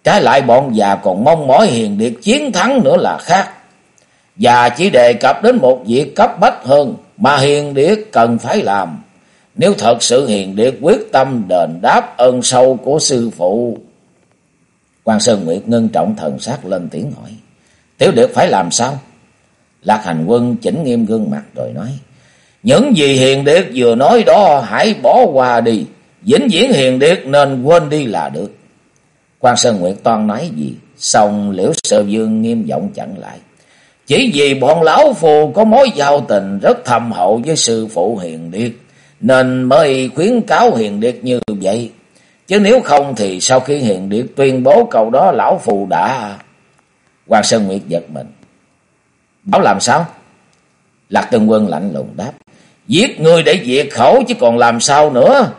Trái lại bọn già còn mong mỏi hiền điệt chiến thắng nữa là khác. Và chỉ đề cập đến một việc cấp bách hơn mà hiền điệt cần phải làm. Nếu thật sự hiền điệt quyết tâm đền đáp ơn sâu của sư phụ. quan Sơn Nguyệt ngưng trọng thần sắc lên tiếng hỏi. Tiểu điệt phải làm sao? Lạc hành quân chỉnh nghiêm gương mặt rồi nói. Những gì hiền điệt vừa nói đó hãy bỏ qua đi. Vĩnh viễn hiền điệt nên quên đi là được. quan Sơn Nguyệt toan nói gì? Xong liễu sơ dương nghiêm giọng chặn lại. Chỉ vì bọn lão phù có mối giao tình rất thầm hậu với sư phụ hiền điệt. Nên mới khuyến cáo hiền điệt như vậy. Chứ nếu không thì sau khi hiền điệt tuyên bố câu đó, lão phù đã... quan Sơn Nguyệt giật mình. Bảo làm sao? Lạc Tân Quân lạnh lùng đáp. Giết người để diệt khẩu chứ còn làm sao nữa.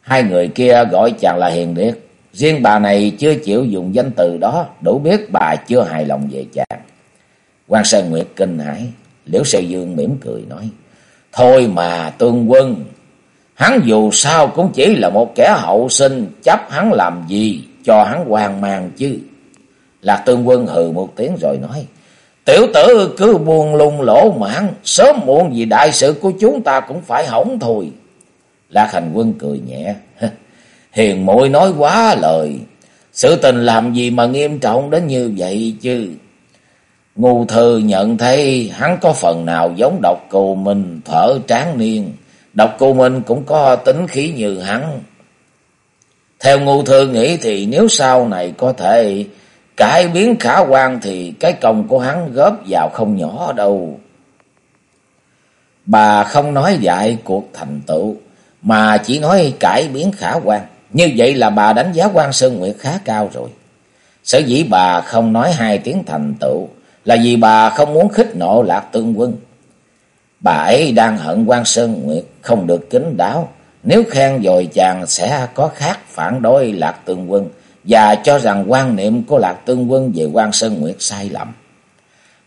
Hai người kia gọi chàng là hiền điệt. Riêng bà này chưa chịu dùng danh từ đó. Đủ biết bà chưa hài lòng về chàng. quan Sơn Nguyệt kinh hãi. Liễu Sơ Dương mỉm cười nói. Thôi mà tương quân. Hắn dù sao cũng chỉ là một kẻ hậu sinh. Chấp hắn làm gì cho hắn hoang mang chứ. Lạc tương quân hừ một tiếng rồi nói. Tiểu tử cứ buồn lung lỗ mãn, sớm muộn gì đại sự của chúng ta cũng phải hỏng thôi. Lạc hành quân cười nhẹ. Hiền muội nói quá lời. Sự tình làm gì mà nghiêm trọng đến như vậy chứ. Ngô thư nhận thấy hắn có phần nào giống độc cù mình thở tráng niên. Độc cù mình cũng có tính khí như hắn. Theo ngô thư nghĩ thì nếu sau này có thể Cải biến khả quan thì cái công của hắn góp vào không nhỏ đâu. Bà không nói dạy cuộc thành tựu, mà chỉ nói cải biến khả quan. Như vậy là bà đánh giá quan Sơn Nguyệt khá cao rồi. Sở dĩ bà không nói hai tiếng thành tựu là vì bà không muốn khích nộ lạc tương quân. Bà ấy đang hận quan Sơn Nguyệt không được kính đáo. Nếu khen dồi chàng sẽ có khác phản đối lạc tương quân và cho rằng quan niệm của Lạc Tương Quân về quan Sơn Nguyệt sai lầm.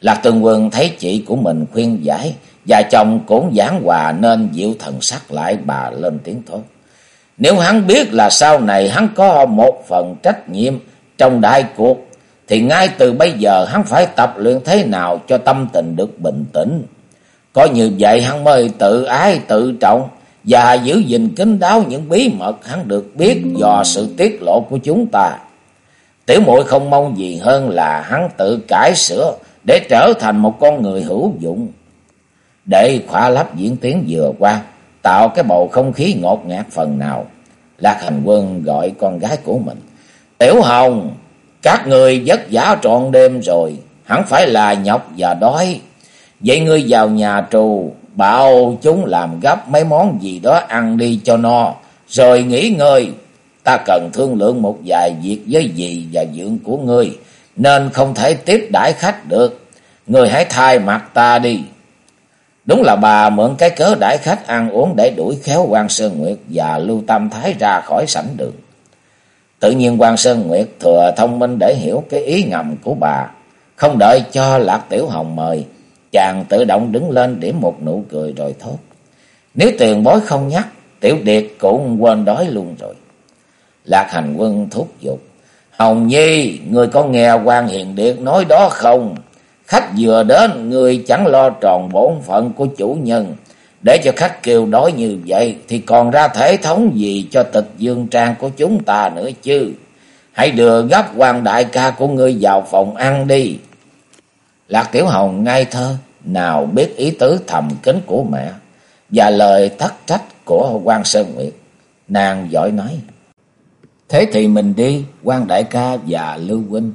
Lạc Tương Quân thấy chị của mình khuyên giải và chồng cũng giảng hòa nên dịu thần sắc lại bà lên tiếng thốt. Nếu hắn biết là sau này hắn có một phần trách nhiệm trong đại cuộc thì ngay từ bây giờ hắn phải tập luyện thế nào cho tâm tình được bình tĩnh. Có như vậy hắn mới tự ái tự trọng và giữ gìn kín đáo những bí mật hắn được biết do sự tiết lộ của chúng ta. Tiểu muội không mong gì hơn là hắn tự cải sửa để trở thành một con người hữu dụng. Để khỏa lấp diễn tiến vừa qua, tạo cái bầu không khí ngột ngạt phần nào. Lạc hành quân gọi con gái của mình. Tiểu hồng, các người vất vả trọn đêm rồi, hẳn phải là nhọc và đói. Vậy ngươi vào nhà trù, bảo chúng làm gấp mấy món gì đó ăn đi cho no, rồi nghỉ ngơi. Ta cần thương lượng một vài việc với dì và dưỡng của ngươi, nên không thể tiếp đãi khách được. Ngươi hãy thay mặt ta đi. Đúng là bà mượn cái cớ đãi khách ăn uống để đuổi khéo quan Sơn Nguyệt và Lưu Tam Thái ra khỏi sảnh đường. Tự nhiên quan Sơn Nguyệt thừa thông minh để hiểu cái ý ngầm của bà. Không đợi cho Lạc Tiểu Hồng mời, Chàng tự động đứng lên điểm một nụ cười rồi thốt. Nếu tiền bối không nhắc, tiểu điệt cũng quên đói luôn rồi. Lạc hành quân thúc giục. Hồng Nhi, người có nghe quan hiền điệt nói đó không? Khách vừa đến, người chẳng lo tròn bổn phận của chủ nhân. Để cho khách kêu đói như vậy, thì còn ra thể thống gì cho tịch dương trang của chúng ta nữa chứ? Hãy đưa gấp quan đại ca của ngươi vào phòng ăn đi. Lạc Tiểu Hồng ngay thơ, nào biết ý tứ thầm kín của mẹ và lời thất trách của quan Sơn Nguyệt. Nàng giỏi nói. Thế thì mình đi, quan đại ca và Lưu Huynh.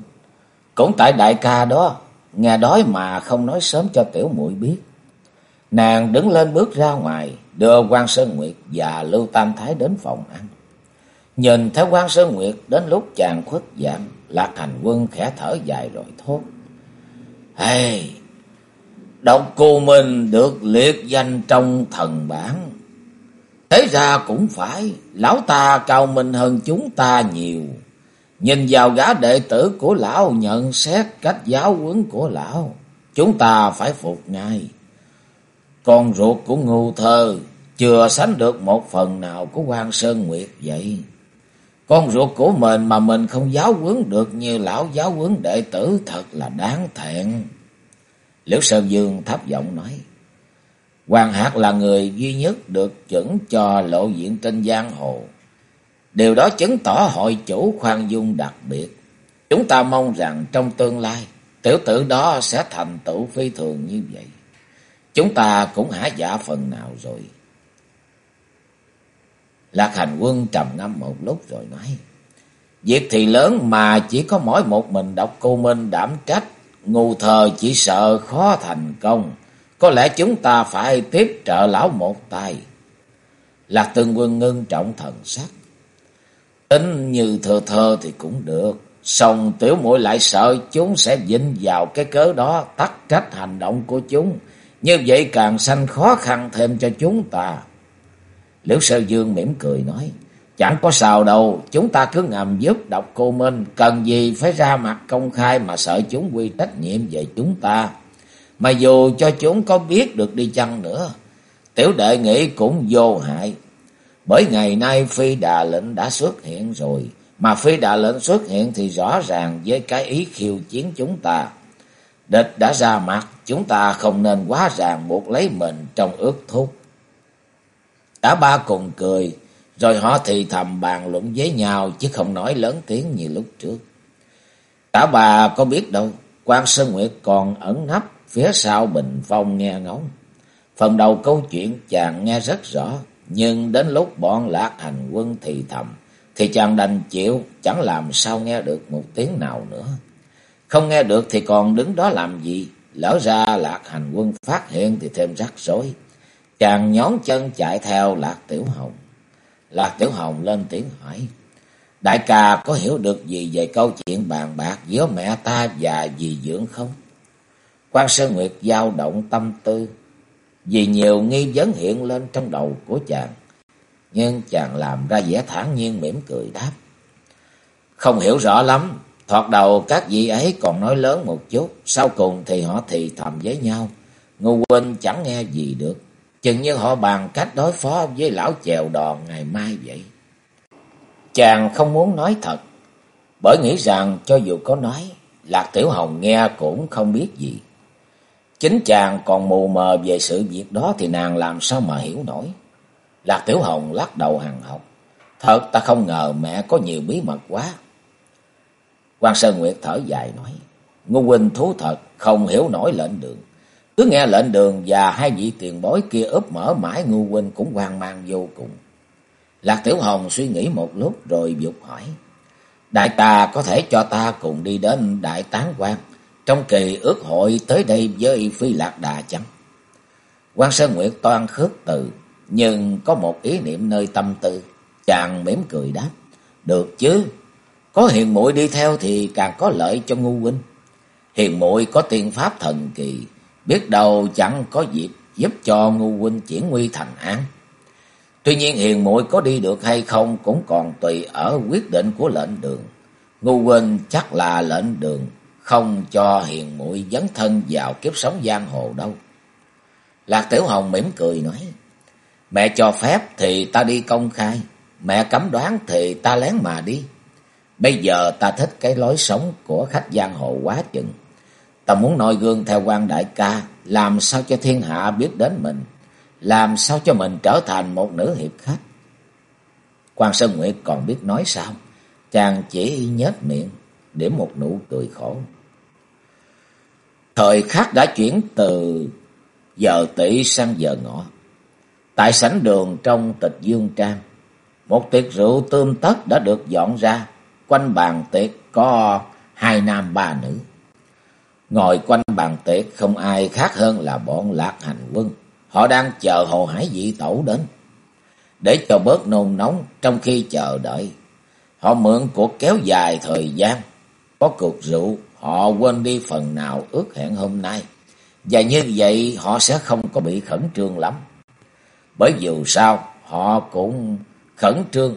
Cũng tại đại ca đó, nghe đói mà không nói sớm cho tiểu muội biết. Nàng đứng lên bước ra ngoài, đưa quan Sơn Nguyệt và Lưu Tam Thái đến phòng ăn. Nhìn thấy quan Sơn Nguyệt đến lúc chàng khuất dạng, Lạc Thành Quân khẽ thở dài rồi thốt. Hey, độc cô mình được liệt danh trong thần bản. Thế ra cũng phải, lão ta cao minh hơn chúng ta nhiều. Nhìn vào gã đệ tử của lão nhận xét cách giáo huấn của lão. Chúng ta phải phục ngay. Con ruột của ngu thơ chưa sánh được một phần nào của quan Sơn Nguyệt vậy. Con ruột của mình mà mình không giáo huấn được như lão giáo huấn đệ tử thật là đáng thẹn. Liễu Sơn Dương thấp giọng nói. Hoàng Hạc là người duy nhất được chuẩn cho lộ diện trên giang hồ. Điều đó chứng tỏ hội chủ khoan dung đặc biệt. Chúng ta mong rằng trong tương lai, tiểu tử đó sẽ thành tựu phi thường như vậy. Chúng ta cũng hả giả phần nào rồi. Lạc hành quân trầm ngâm một lúc rồi nói. Việc thì lớn mà chỉ có mỗi một mình độc cô Minh đảm trách. Ngu thờ chỉ sợ khó thành công. Có lẽ chúng ta phải tiếp trợ lão một tay. Lạc tương quân ngưng trọng thần sắc. Tính như thừa thơ thì cũng được. Xong tiểu muội lại sợ chúng sẽ dính vào cái cớ đó tắt trách hành động của chúng. Như vậy càng sanh khó khăn thêm cho chúng ta. Liễu Sơ Dương mỉm cười nói. Chẳng có sao đâu, chúng ta cứ ngầm giúp độc cô Minh. Cần gì phải ra mặt công khai mà sợ chúng quy trách nhiệm về chúng ta. Mà dù cho chúng có biết được đi chăng nữa, tiểu đệ nghĩ cũng vô hại. Bởi ngày nay Phi Đà lệnh đã xuất hiện rồi, mà Phi Đà lệnh xuất hiện thì rõ ràng với cái ý khiêu chiến chúng ta. Địch đã ra mặt, chúng ta không nên quá ràng buộc lấy mình trong ước thúc. Cả ba cùng cười, rồi họ thì thầm bàn luận với nhau chứ không nói lớn tiếng như lúc trước. Cả bà có biết đâu, quan Sơn Nguyệt còn ẩn nấp phía sau bình phong nghe ngóng. Phần đầu câu chuyện chàng nghe rất rõ, nhưng đến lúc bọn lạc hành quân thì thầm, thì chàng đành chịu, chẳng làm sao nghe được một tiếng nào nữa. Không nghe được thì còn đứng đó làm gì, lỡ ra lạc hành quân phát hiện thì thêm rắc rối. Chàng nhón chân chạy theo Lạc Tiểu Hồng. Lạc Tiểu Hồng lên tiếng hỏi. Đại ca có hiểu được gì về câu chuyện bàn bạc giữa mẹ ta và dì dưỡng không? quan Sơn Nguyệt dao động tâm tư. Vì nhiều nghi vấn hiện lên trong đầu của chàng. Nhưng chàng làm ra vẻ thản nhiên mỉm cười đáp. Không hiểu rõ lắm. Thoạt đầu các vị ấy còn nói lớn một chút. Sau cùng thì họ thì thầm với nhau. Ngu huynh chẳng nghe gì được. Chừng như họ bàn cách đối phó với lão chèo đòn ngày mai vậy. Chàng không muốn nói thật, bởi nghĩ rằng cho dù có nói, Lạc Tiểu Hồng nghe cũng không biết gì. Chính chàng còn mù mờ về sự việc đó thì nàng làm sao mà hiểu nổi. Lạc Tiểu Hồng lắc đầu hằng học. Thật ta không ngờ mẹ có nhiều bí mật quá quan Sơn Nguyệt thở dài nói. Ngô huynh thú thật, không hiểu nổi lệnh đường. Cứ nghe lệnh đường và hai vị tiền bối kia ướp mở mãi Ngô huynh cũng hoang mang vô cùng. Lạc Tiểu Hồng suy nghĩ một lúc rồi dục hỏi. Đại ta có thể cho ta cùng đi đến Đại Tán quan trong kỳ ước hội tới đây với Phi Lạc Đà chăng? quan Sơn Nguyệt toan khước từ, nhưng có một ý niệm nơi tâm tư. Chàng mỉm cười đáp. Được chứ, có hiền muội đi theo thì càng có lợi cho ngu huynh. Hiền muội có tiên pháp thần kỳ, biết đâu chẳng có dịp giúp cho ngu huynh chuyển nguy thành an. Tuy nhiên hiền muội có đi được hay không cũng còn tùy ở quyết định của lệnh đường. Ngu huynh chắc là lệnh đường không cho hiền muội dấn thân vào kiếp sống giang hồ đâu. Lạc Tiểu Hồng mỉm cười nói, mẹ cho phép thì ta đi công khai, mẹ cấm đoán thì ta lén mà đi. Bây giờ ta thích cái lối sống của khách giang hồ quá chừng. Ta muốn noi gương theo quan đại ca, làm sao cho thiên hạ biết đến mình, làm sao cho mình trở thành một nữ hiệp khách. quan Sơn Nguyệt còn biết nói sao, chàng chỉ nhếch miệng, điểm một nụ cười khổ. Thời khắc đã chuyển từ giờ tỷ sang giờ ngọ. Tại sảnh đường trong tịch dương trang, một tiệc rượu tươm tất đã được dọn ra, quanh bàn tiệc có hai nam ba nữ. Ngồi quanh bàn tiệc không ai khác hơn là bọn lạc hành quân. Họ đang chờ hồ hải dị tẩu đến. Để cho bớt nôn nóng trong khi chờ đợi. Họ mượn cuộc kéo dài thời gian. Có cuộc rượu, họ quên đi phần nào ước hẹn hôm nay. Và như vậy họ sẽ không có bị khẩn trương lắm. Bởi dù sao, họ cũng khẩn trương.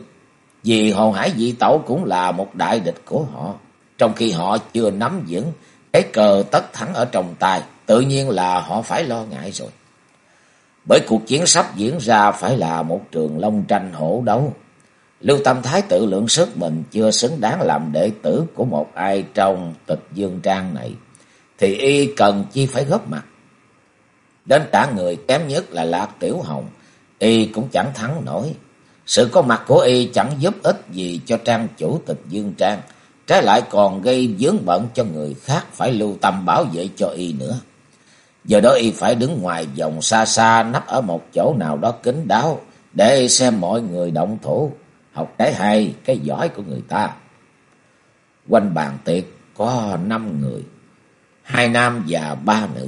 Vì Hồ Hải Dị Tẩu cũng là một đại địch của họ. Trong khi họ chưa nắm vững cái cờ tất thắng ở trong tay, tự nhiên là họ phải lo ngại rồi. Bởi cuộc chiến sắp diễn ra phải là một trường long tranh hổ đấu. Lưu Tâm Thái tự lượng sức mình chưa xứng đáng làm đệ tử của một ai trong tịch dương trang này, thì y cần chi phải góp mặt. Đến cả người kém nhất là Lạc Tiểu Hồng, y cũng chẳng thắng nổi. Sự có mặt của y chẳng giúp ích gì cho trang chủ tịch dương trang, trái lại còn gây vướng bận cho người khác phải lưu tâm bảo vệ cho y nữa. Giờ đó y phải đứng ngoài vòng xa xa nấp ở một chỗ nào đó kín đáo để xem mọi người động thủ, học cái hay, cái giỏi của người ta. Quanh bàn tiệc có năm người, hai nam và ba nữ.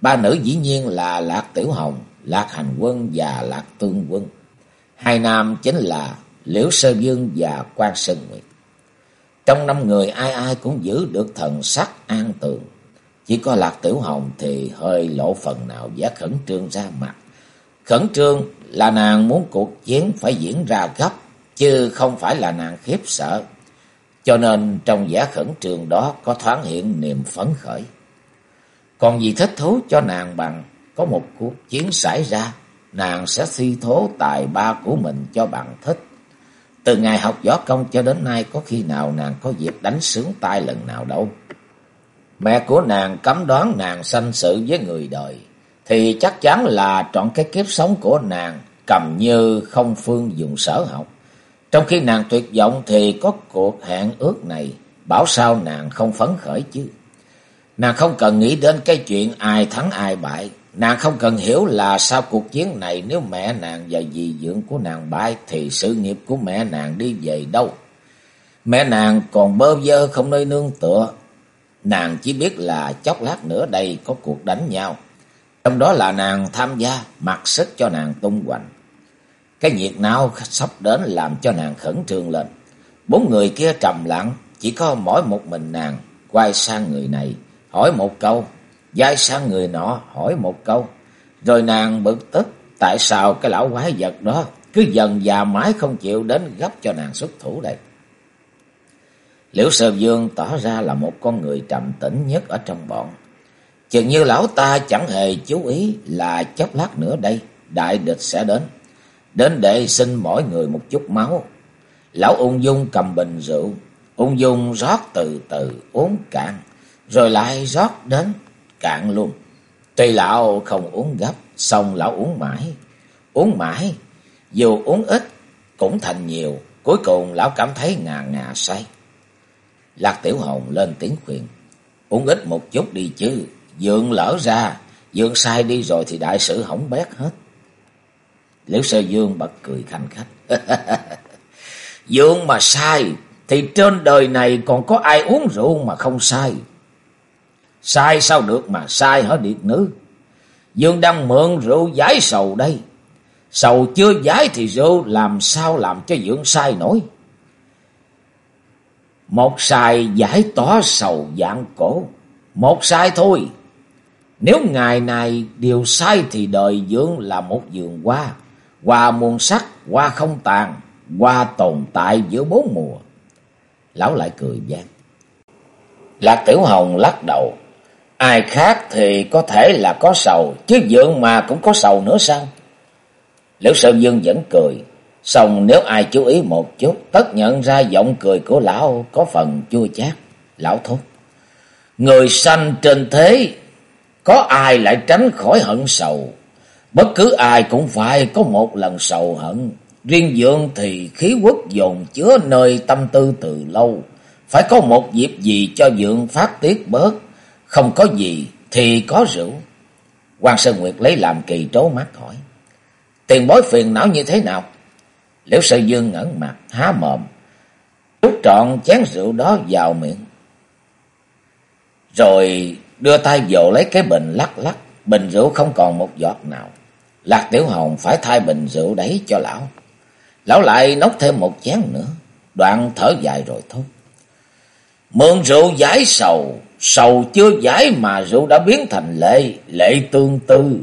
Ba nữ dĩ nhiên là Lạc Tiểu Hồng, Lạc Hành Quân và Lạc Tương Quân. Hai nam chính là Liễu Sơ Dương và Quan Sơn Nguyệt. Trong năm người ai ai cũng giữ được thần sắc an tường. Chỉ có Lạc Tiểu Hồng thì hơi lộ phần nào giá khẩn trương ra mặt. Khẩn trương là nàng muốn cuộc chiến phải diễn ra gấp, chứ không phải là nàng khiếp sợ. Cho nên trong giá khẩn trương đó có thoáng hiện niềm phấn khởi. Còn gì thích thú cho nàng bằng có một cuộc chiến xảy ra, nàng sẽ si thố tài ba của mình cho bằng thích. Từ ngày học võ công cho đến nay có khi nào nàng có dịp đánh sướng tay lần nào đâu. Mẹ của nàng cấm đoán nàng sanh sự với người đời, thì chắc chắn là trọn cái kiếp sống của nàng cầm như không phương dùng sở học. Trong khi nàng tuyệt vọng thì có cuộc hẹn ước này, bảo sao nàng không phấn khởi chứ. Nàng không cần nghĩ đến cái chuyện ai thắng ai bại, nàng không cần hiểu là sau cuộc chiến này nếu mẹ nàng và dì dưỡng của nàng bại thì sự nghiệp của mẹ nàng đi về đâu. Mẹ nàng còn bơ vơ không nơi nương tựa, Nàng chỉ biết là chốc lát nữa đây có cuộc đánh nhau. Trong đó là nàng tham gia, mặc sức cho nàng tung hoành. Cái nhiệt nào sắp đến làm cho nàng khẩn trương lên. Bốn người kia trầm lặng, chỉ có mỗi một mình nàng quay sang người này, hỏi một câu, Giai sang người nọ, hỏi một câu. Rồi nàng bực tức, tại sao cái lão quái vật đó cứ dần già mãi không chịu đến gấp cho nàng xuất thủ đây. Liễu Sơ Dương tỏ ra là một con người trầm tĩnh nhất ở trong bọn. Chừng như lão ta chẳng hề chú ý là chốc lát nữa đây, đại địch sẽ đến. Đến để xin mỗi người một chút máu. Lão ung dung cầm bình rượu, ung dung rót từ từ uống cạn, rồi lại rót đến cạn luôn. Tuy lão không uống gấp, xong lão uống mãi. Uống mãi, dù uống ít cũng thành nhiều, cuối cùng lão cảm thấy ngà ngà say. Lạc Tiểu hồng lên tiếng khuyên. Uống ít một chút đi chứ. Dượng lỡ ra. Dượng sai đi rồi thì đại sự hỏng bét hết. Liễu Sơ Dương bật cười khanh khách. Dượng mà sai. Thì trên đời này còn có ai uống rượu mà không sai. Sai sao được mà sai hả điệt nữ. Dương đang mượn rượu giải sầu đây. Sầu chưa giải thì rượu làm sao làm cho dưỡng sai nổi. Một sai giải tỏ sầu dạng cổ. Một sai thôi. Nếu ngày này điều sai thì đời dưỡng là một dường hoa. Hoa muôn sắc, hoa không tàn, hoa tồn tại giữa bốn mùa. Lão lại cười gian. Lạc Tiểu Hồng lắc đầu. Ai khác thì có thể là có sầu, chứ dưỡng mà cũng có sầu nữa sao? Liễu Sơn Dương vẫn cười. Xong nếu ai chú ý một chút, tất nhận ra giọng cười của lão có phần chua chát. Lão thốt. Người sanh trên thế, có ai lại tránh khỏi hận sầu. Bất cứ ai cũng phải có một lần sầu hận. Riêng dượng thì khí quốc dồn chứa nơi tâm tư từ lâu. Phải có một dịp gì cho dượng phát tiết bớt. Không có gì thì có rượu. Quan Sơn Nguyệt lấy làm kỳ trố mắt hỏi. Tiền bối phiền não như thế nào? Liễu Sơ Dương ngẩn mặt, há mồm, rút trọn chén rượu đó vào miệng. Rồi đưa tay vồ lấy cái bình lắc lắc. Bình rượu không còn một giọt nào. Lạc Tiểu Hồng phải thay bình rượu đấy cho lão. Lão lại nốc thêm một chén nữa. Đoạn thở dài rồi thốt. Mượn rượu giải sầu. Sầu chưa giải mà rượu đã biến thành lệ. Lệ tương tư.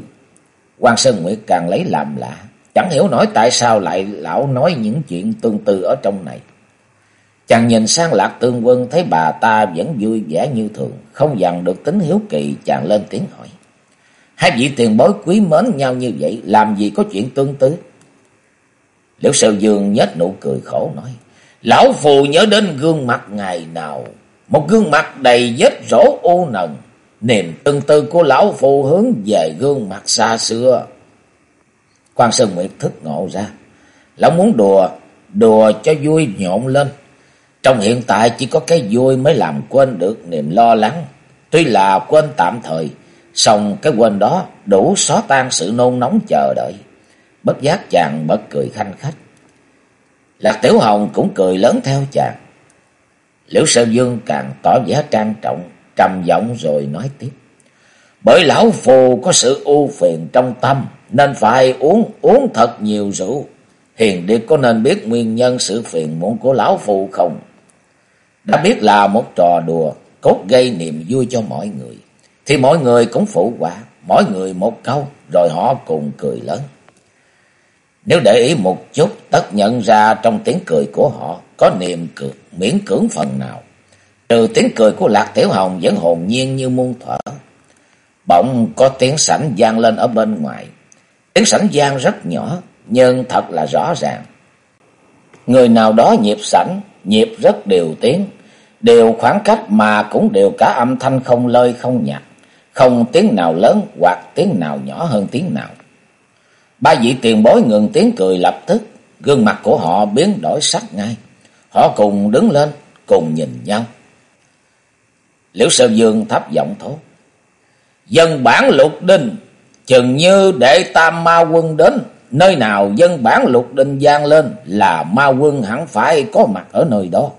quan Sơn Nguyệt càng lấy làm lạ. Chẳng hiểu nổi tại sao lại lão nói những chuyện tương tư ở trong này. Chàng nhìn sang lạc tương quân, thấy bà ta vẫn vui vẻ như thường. Không dằn được tính hiếu kỳ, chàng lên tiếng hỏi. Hai vị tiền bối quý mến nhau như vậy, làm gì có chuyện tương tư? Liễu Sơ Dương nhếch nụ cười khổ nói. Lão phù nhớ đến gương mặt ngày nào. Một gương mặt đầy vết rỗ u nần. Niềm tương tư của lão phù hướng về gương mặt xa xưa. Quan Sơn Nguyệt thức ngộ ra. Lão muốn đùa, đùa cho vui nhộn lên. Trong hiện tại chỉ có cái vui mới làm quên được niềm lo lắng. Tuy là quên tạm thời, song cái quên đó đủ xóa tan sự nôn nóng chờ đợi. Bất giác chàng bật cười khanh khách. Lạc Tiểu Hồng cũng cười lớn theo chàng. Liễu Sơ Dương càng tỏ vẻ trang trọng, trầm giọng rồi nói tiếp. Bởi lão phù có sự ưu phiền trong tâm, nên phải uống, uống thật nhiều rượu. Hiền Điệp có nên biết nguyên nhân sự phiền muộn của lão phù không? Đã biết là một trò đùa, cốt gây niềm vui cho mọi người. Thì mọi người cũng phụ quả, mỗi người một câu, rồi họ cùng cười lớn. Nếu để ý một chút, tất nhận ra trong tiếng cười của họ có niềm cực, miễn cưỡng phần nào. Trừ tiếng cười của Lạc Tiểu Hồng vẫn hồn nhiên như muôn thở. Bỗng có tiếng sảnh gian lên ở bên ngoài. Tiếng sảnh gian rất nhỏ, nhưng thật là rõ ràng. Người nào đó nhịp sảnh, nhịp rất đều tiếng, đều khoảng cách mà cũng đều cả âm thanh không lơi không nhạc, không tiếng nào lớn hoặc tiếng nào nhỏ hơn tiếng nào. Ba vị tiền bối ngừng tiếng cười lập tức, gương mặt của họ biến đổi sắc ngay. Họ cùng đứng lên, cùng nhìn nhau. Liễu Sơn Dương thấp giọng thốt. Dân bản lục đinh, chừng như để tam ma quân đến, nơi nào dân bản lục đinh gian lên là ma quân hẳn phải có mặt ở nơi đó.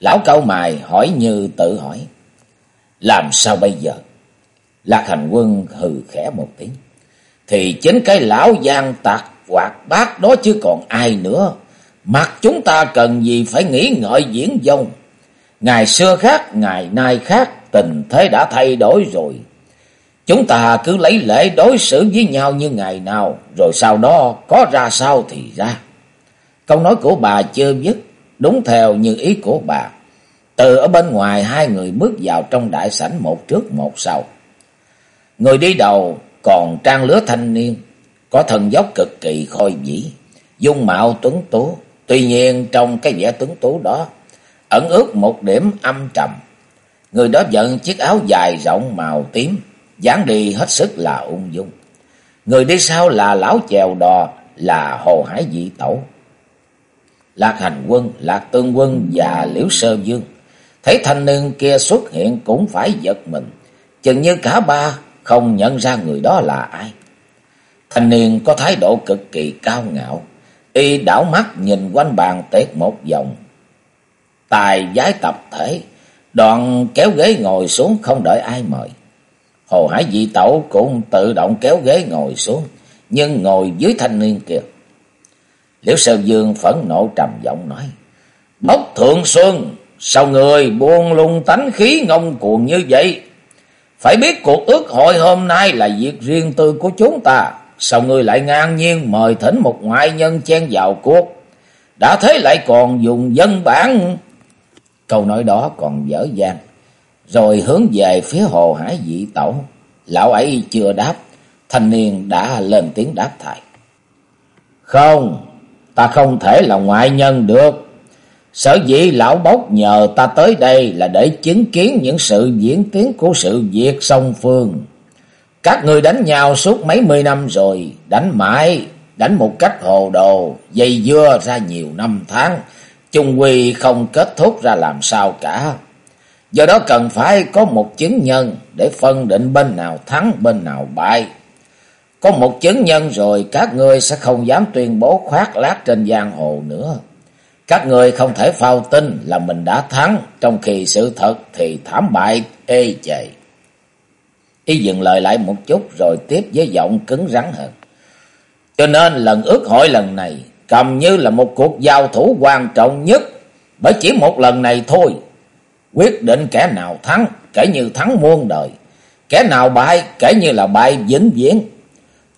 Lão câu mài hỏi như tự hỏi. Làm sao bây giờ? Lạc hành quân hừ khẽ một tiếng. Thì chính cái lão gian tạc quạt bác đó chứ còn ai nữa. Mặt chúng ta cần gì phải nghĩ ngợi diễn dông. Ngày xưa khác, ngày nay khác, tình thế đã thay đổi rồi. Chúng ta cứ lấy lễ đối xử với nhau như ngày nào, rồi sau đó có ra sao thì ra. Câu nói của bà chưa dứt, đúng theo như ý của bà. Từ ở bên ngoài hai người bước vào trong đại sảnh một trước một sau. Người đi đầu còn trang lứa thanh niên, có thần dốc cực kỳ khôi vĩ, dung mạo tuấn tú. Tuy nhiên trong cái vẻ tuấn tú đó, ẩn ước một điểm âm trầm. Người đó giận chiếc áo dài rộng màu tím, dáng đi hết sức là ung dung. Người đi sau là lão chèo đò, là Hồ Hải Dị Tẩu. Lạc Hành Quân, Lạc Tương Quân và Liễu Sơ Dương. Thấy thanh niên kia xuất hiện cũng phải giật mình. Chừng như cả ba không nhận ra người đó là ai. Thanh niên có thái độ cực kỳ cao ngạo. Y đảo mắt nhìn quanh bàn tiệc một vòng. Tài giái tập thể, đoạn kéo ghế ngồi xuống không đợi ai mời. Hồ Hải Dị Tẩu cũng tự động kéo ghế ngồi xuống, nhưng ngồi dưới thanh niên kia. Liễu Sơ Dương phẫn nộ trầm giọng nói, Bốc Thượng Xuân, sao người buông lung tánh khí ngông cuồng như vậy? Phải biết cuộc ước hội hôm nay là việc riêng tư của chúng ta. Sao ngươi lại ngang nhiên mời thỉnh một ngoại nhân chen vào cuộc? Đã thế lại còn dùng dân bản. Câu nói đó còn dở dàng, Rồi hướng về phía hồ hải dị tẩu. Lão ấy chưa đáp. Thanh niên đã lên tiếng đáp thầy. Không, ta không thể là ngoại nhân được. Sở dĩ lão bốc nhờ ta tới đây là để chứng kiến những sự diễn tiến của sự việc song phương. Các người đánh nhau suốt mấy mươi năm rồi, đánh mãi, đánh một cách hồ đồ, dây dưa ra nhiều năm tháng, chung quy không kết thúc ra làm sao cả. Do đó cần phải có một chứng nhân để phân định bên nào thắng bên nào bại. Có một chứng nhân rồi các ngươi sẽ không dám tuyên bố khoác lác trên giang hồ nữa. Các người không thể phao tin là mình đã thắng, trong khi sự thật thì thảm bại ê chề. Y dừng lời lại một chút rồi tiếp với giọng cứng rắn hơn. Cho nên lần ước hội lần này cầm như là một cuộc giao thủ quan trọng nhất. Bởi chỉ một lần này thôi. Quyết định kẻ nào thắng, kể như thắng muôn đời. Kẻ nào bại, kể như là bại vĩnh viễn.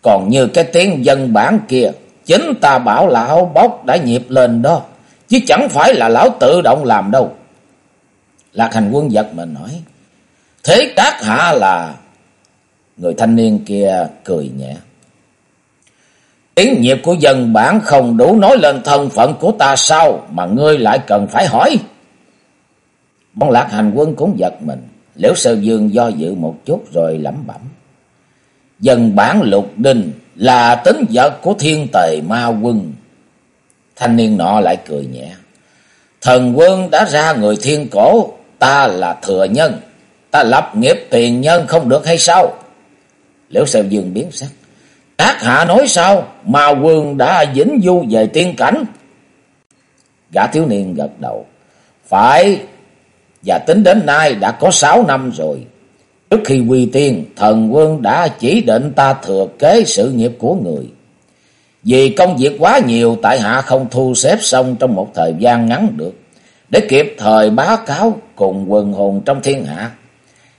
Còn như cái tiếng dân bản kia, chính ta bảo lão bốc đã nhịp lên đó. Chứ chẳng phải là lão tự động làm đâu. Lạc hành quân giật mình nói. Thế các hạ là... Người thanh niên kia cười nhẹ. Tiếng nhịp của dân bản không đủ nói lên thân phận của ta sao mà ngươi lại cần phải hỏi. Bọn lạc hành quân cũng giật mình. Liễu sơ dương do dự một chút rồi lẩm bẩm. Dân bản lục đinh là tính vật của thiên tề ma quân. Thanh niên nọ lại cười nhẹ. Thần quân đã ra người thiên cổ, ta là thừa nhân. Ta lập nghiệp tiền nhân không được hay sao? Liễu sơ dương biến sắc. Các hạ nói sao? Ma quân đã dính du về tiên cảnh. Gã thiếu niên gật đầu. Phải, và tính đến nay đã có sáu năm rồi. Trước khi quy tiên, thần quân đã chỉ định ta thừa kế sự nghiệp của người. Vì công việc quá nhiều, tại hạ không thu xếp xong trong một thời gian ngắn được. Để kịp thời báo cáo cùng quần hồn trong thiên hạ.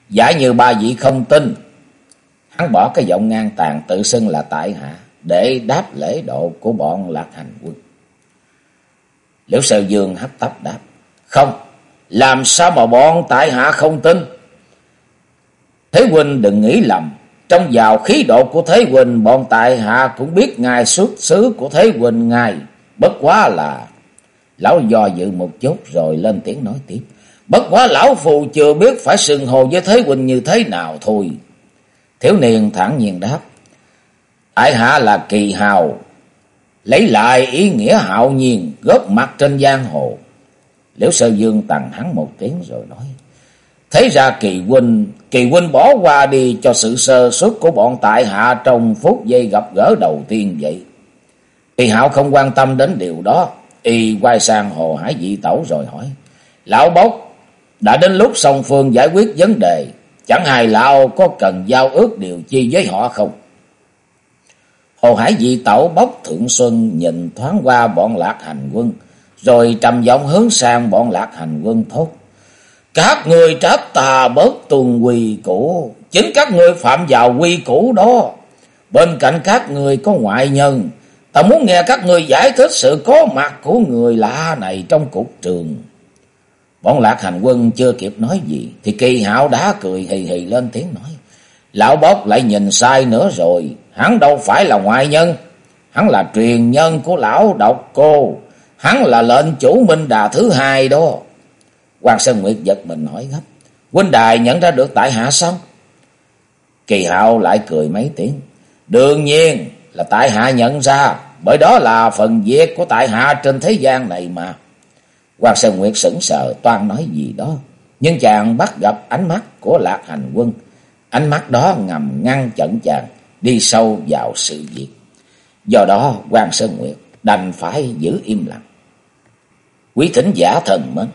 Giả như ba vị không tin, Hắn bỏ cái giọng ngang tàn tự xưng là tại hạ để đáp lễ độ của bọn lạc hành quân. Liễu Sơ Dương hấp tấp đáp. Không, làm sao mà bọn tại hạ không tin? Thế huynh đừng nghĩ lầm. Trong vào khí độ của Thế huynh, bọn tại hạ cũng biết ngài xuất xứ của Thế huynh ngài. Bất quá là... Lão do dự một chút rồi lên tiếng nói tiếp. Bất quá lão phù chưa biết phải sừng hồ với Thế huynh như thế nào thôi. Thiếu niên thẳng nhiên đáp. Tại hạ là kỳ hào. Lấy lại ý nghĩa hạo nhiên góp mặt trên giang hồ. Liễu sơ dương tặng hắn một tiếng rồi nói. Thấy ra kỳ huynh, kỳ huynh bỏ qua đi cho sự sơ suất của bọn tại hạ trong phút giây gặp gỡ đầu tiên vậy. Kỳ hạo không quan tâm đến điều đó. Y quay sang hồ hải dị tẩu rồi hỏi. Lão bốc, đã đến lúc song phương giải quyết vấn đề. Chẳng hài lão có cần giao ước điều chi với họ không? Hồ Hải dị tẩu bốc Thượng Xuân nhìn thoáng qua bọn lạc hành quân, rồi trầm giọng hướng sang bọn lạc hành quân thốt. Các người trách tà bớt tuần quy cũ, chính các người phạm vào quy cũ đó. Bên cạnh các người có ngoại nhân, ta muốn nghe các người giải thích sự có mặt của người lạ này trong cục trường. Bọn lạc hành quân chưa kịp nói gì, thì kỳ hạo đã cười hì hì lên tiếng nói. Lão bốc lại nhìn sai nữa rồi, hắn đâu phải là ngoại nhân, hắn là truyền nhân của lão độc cô, hắn là lệnh chủ minh đà thứ hai đó. Hoàng Sơn Nguyệt giật mình nói gấp, huynh đài nhận ra được tại hạ sao? Kỳ hạo lại cười mấy tiếng, đương nhiên là tại hạ nhận ra, bởi đó là phần việc của tại hạ trên thế gian này mà. Hoàng Sơn Nguyệt sững sờ toan nói gì đó, nhưng chàng bắt gặp ánh mắt của Lạc Hành Quân. Ánh mắt đó ngầm ngăn chặn chàng đi sâu vào sự việc. Do đó Hoàng Sơn Nguyệt đành phải giữ im lặng. Quý thính giả thần mến,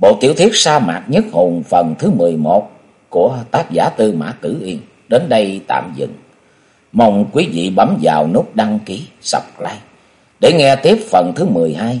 bộ tiểu thuyết sa mạc nhất hồn phần thứ 11 của tác giả Tư Mã Tử Yên đến đây tạm dừng. Mong quý vị bấm vào nút đăng ký, subscribe để nghe tiếp phần thứ 12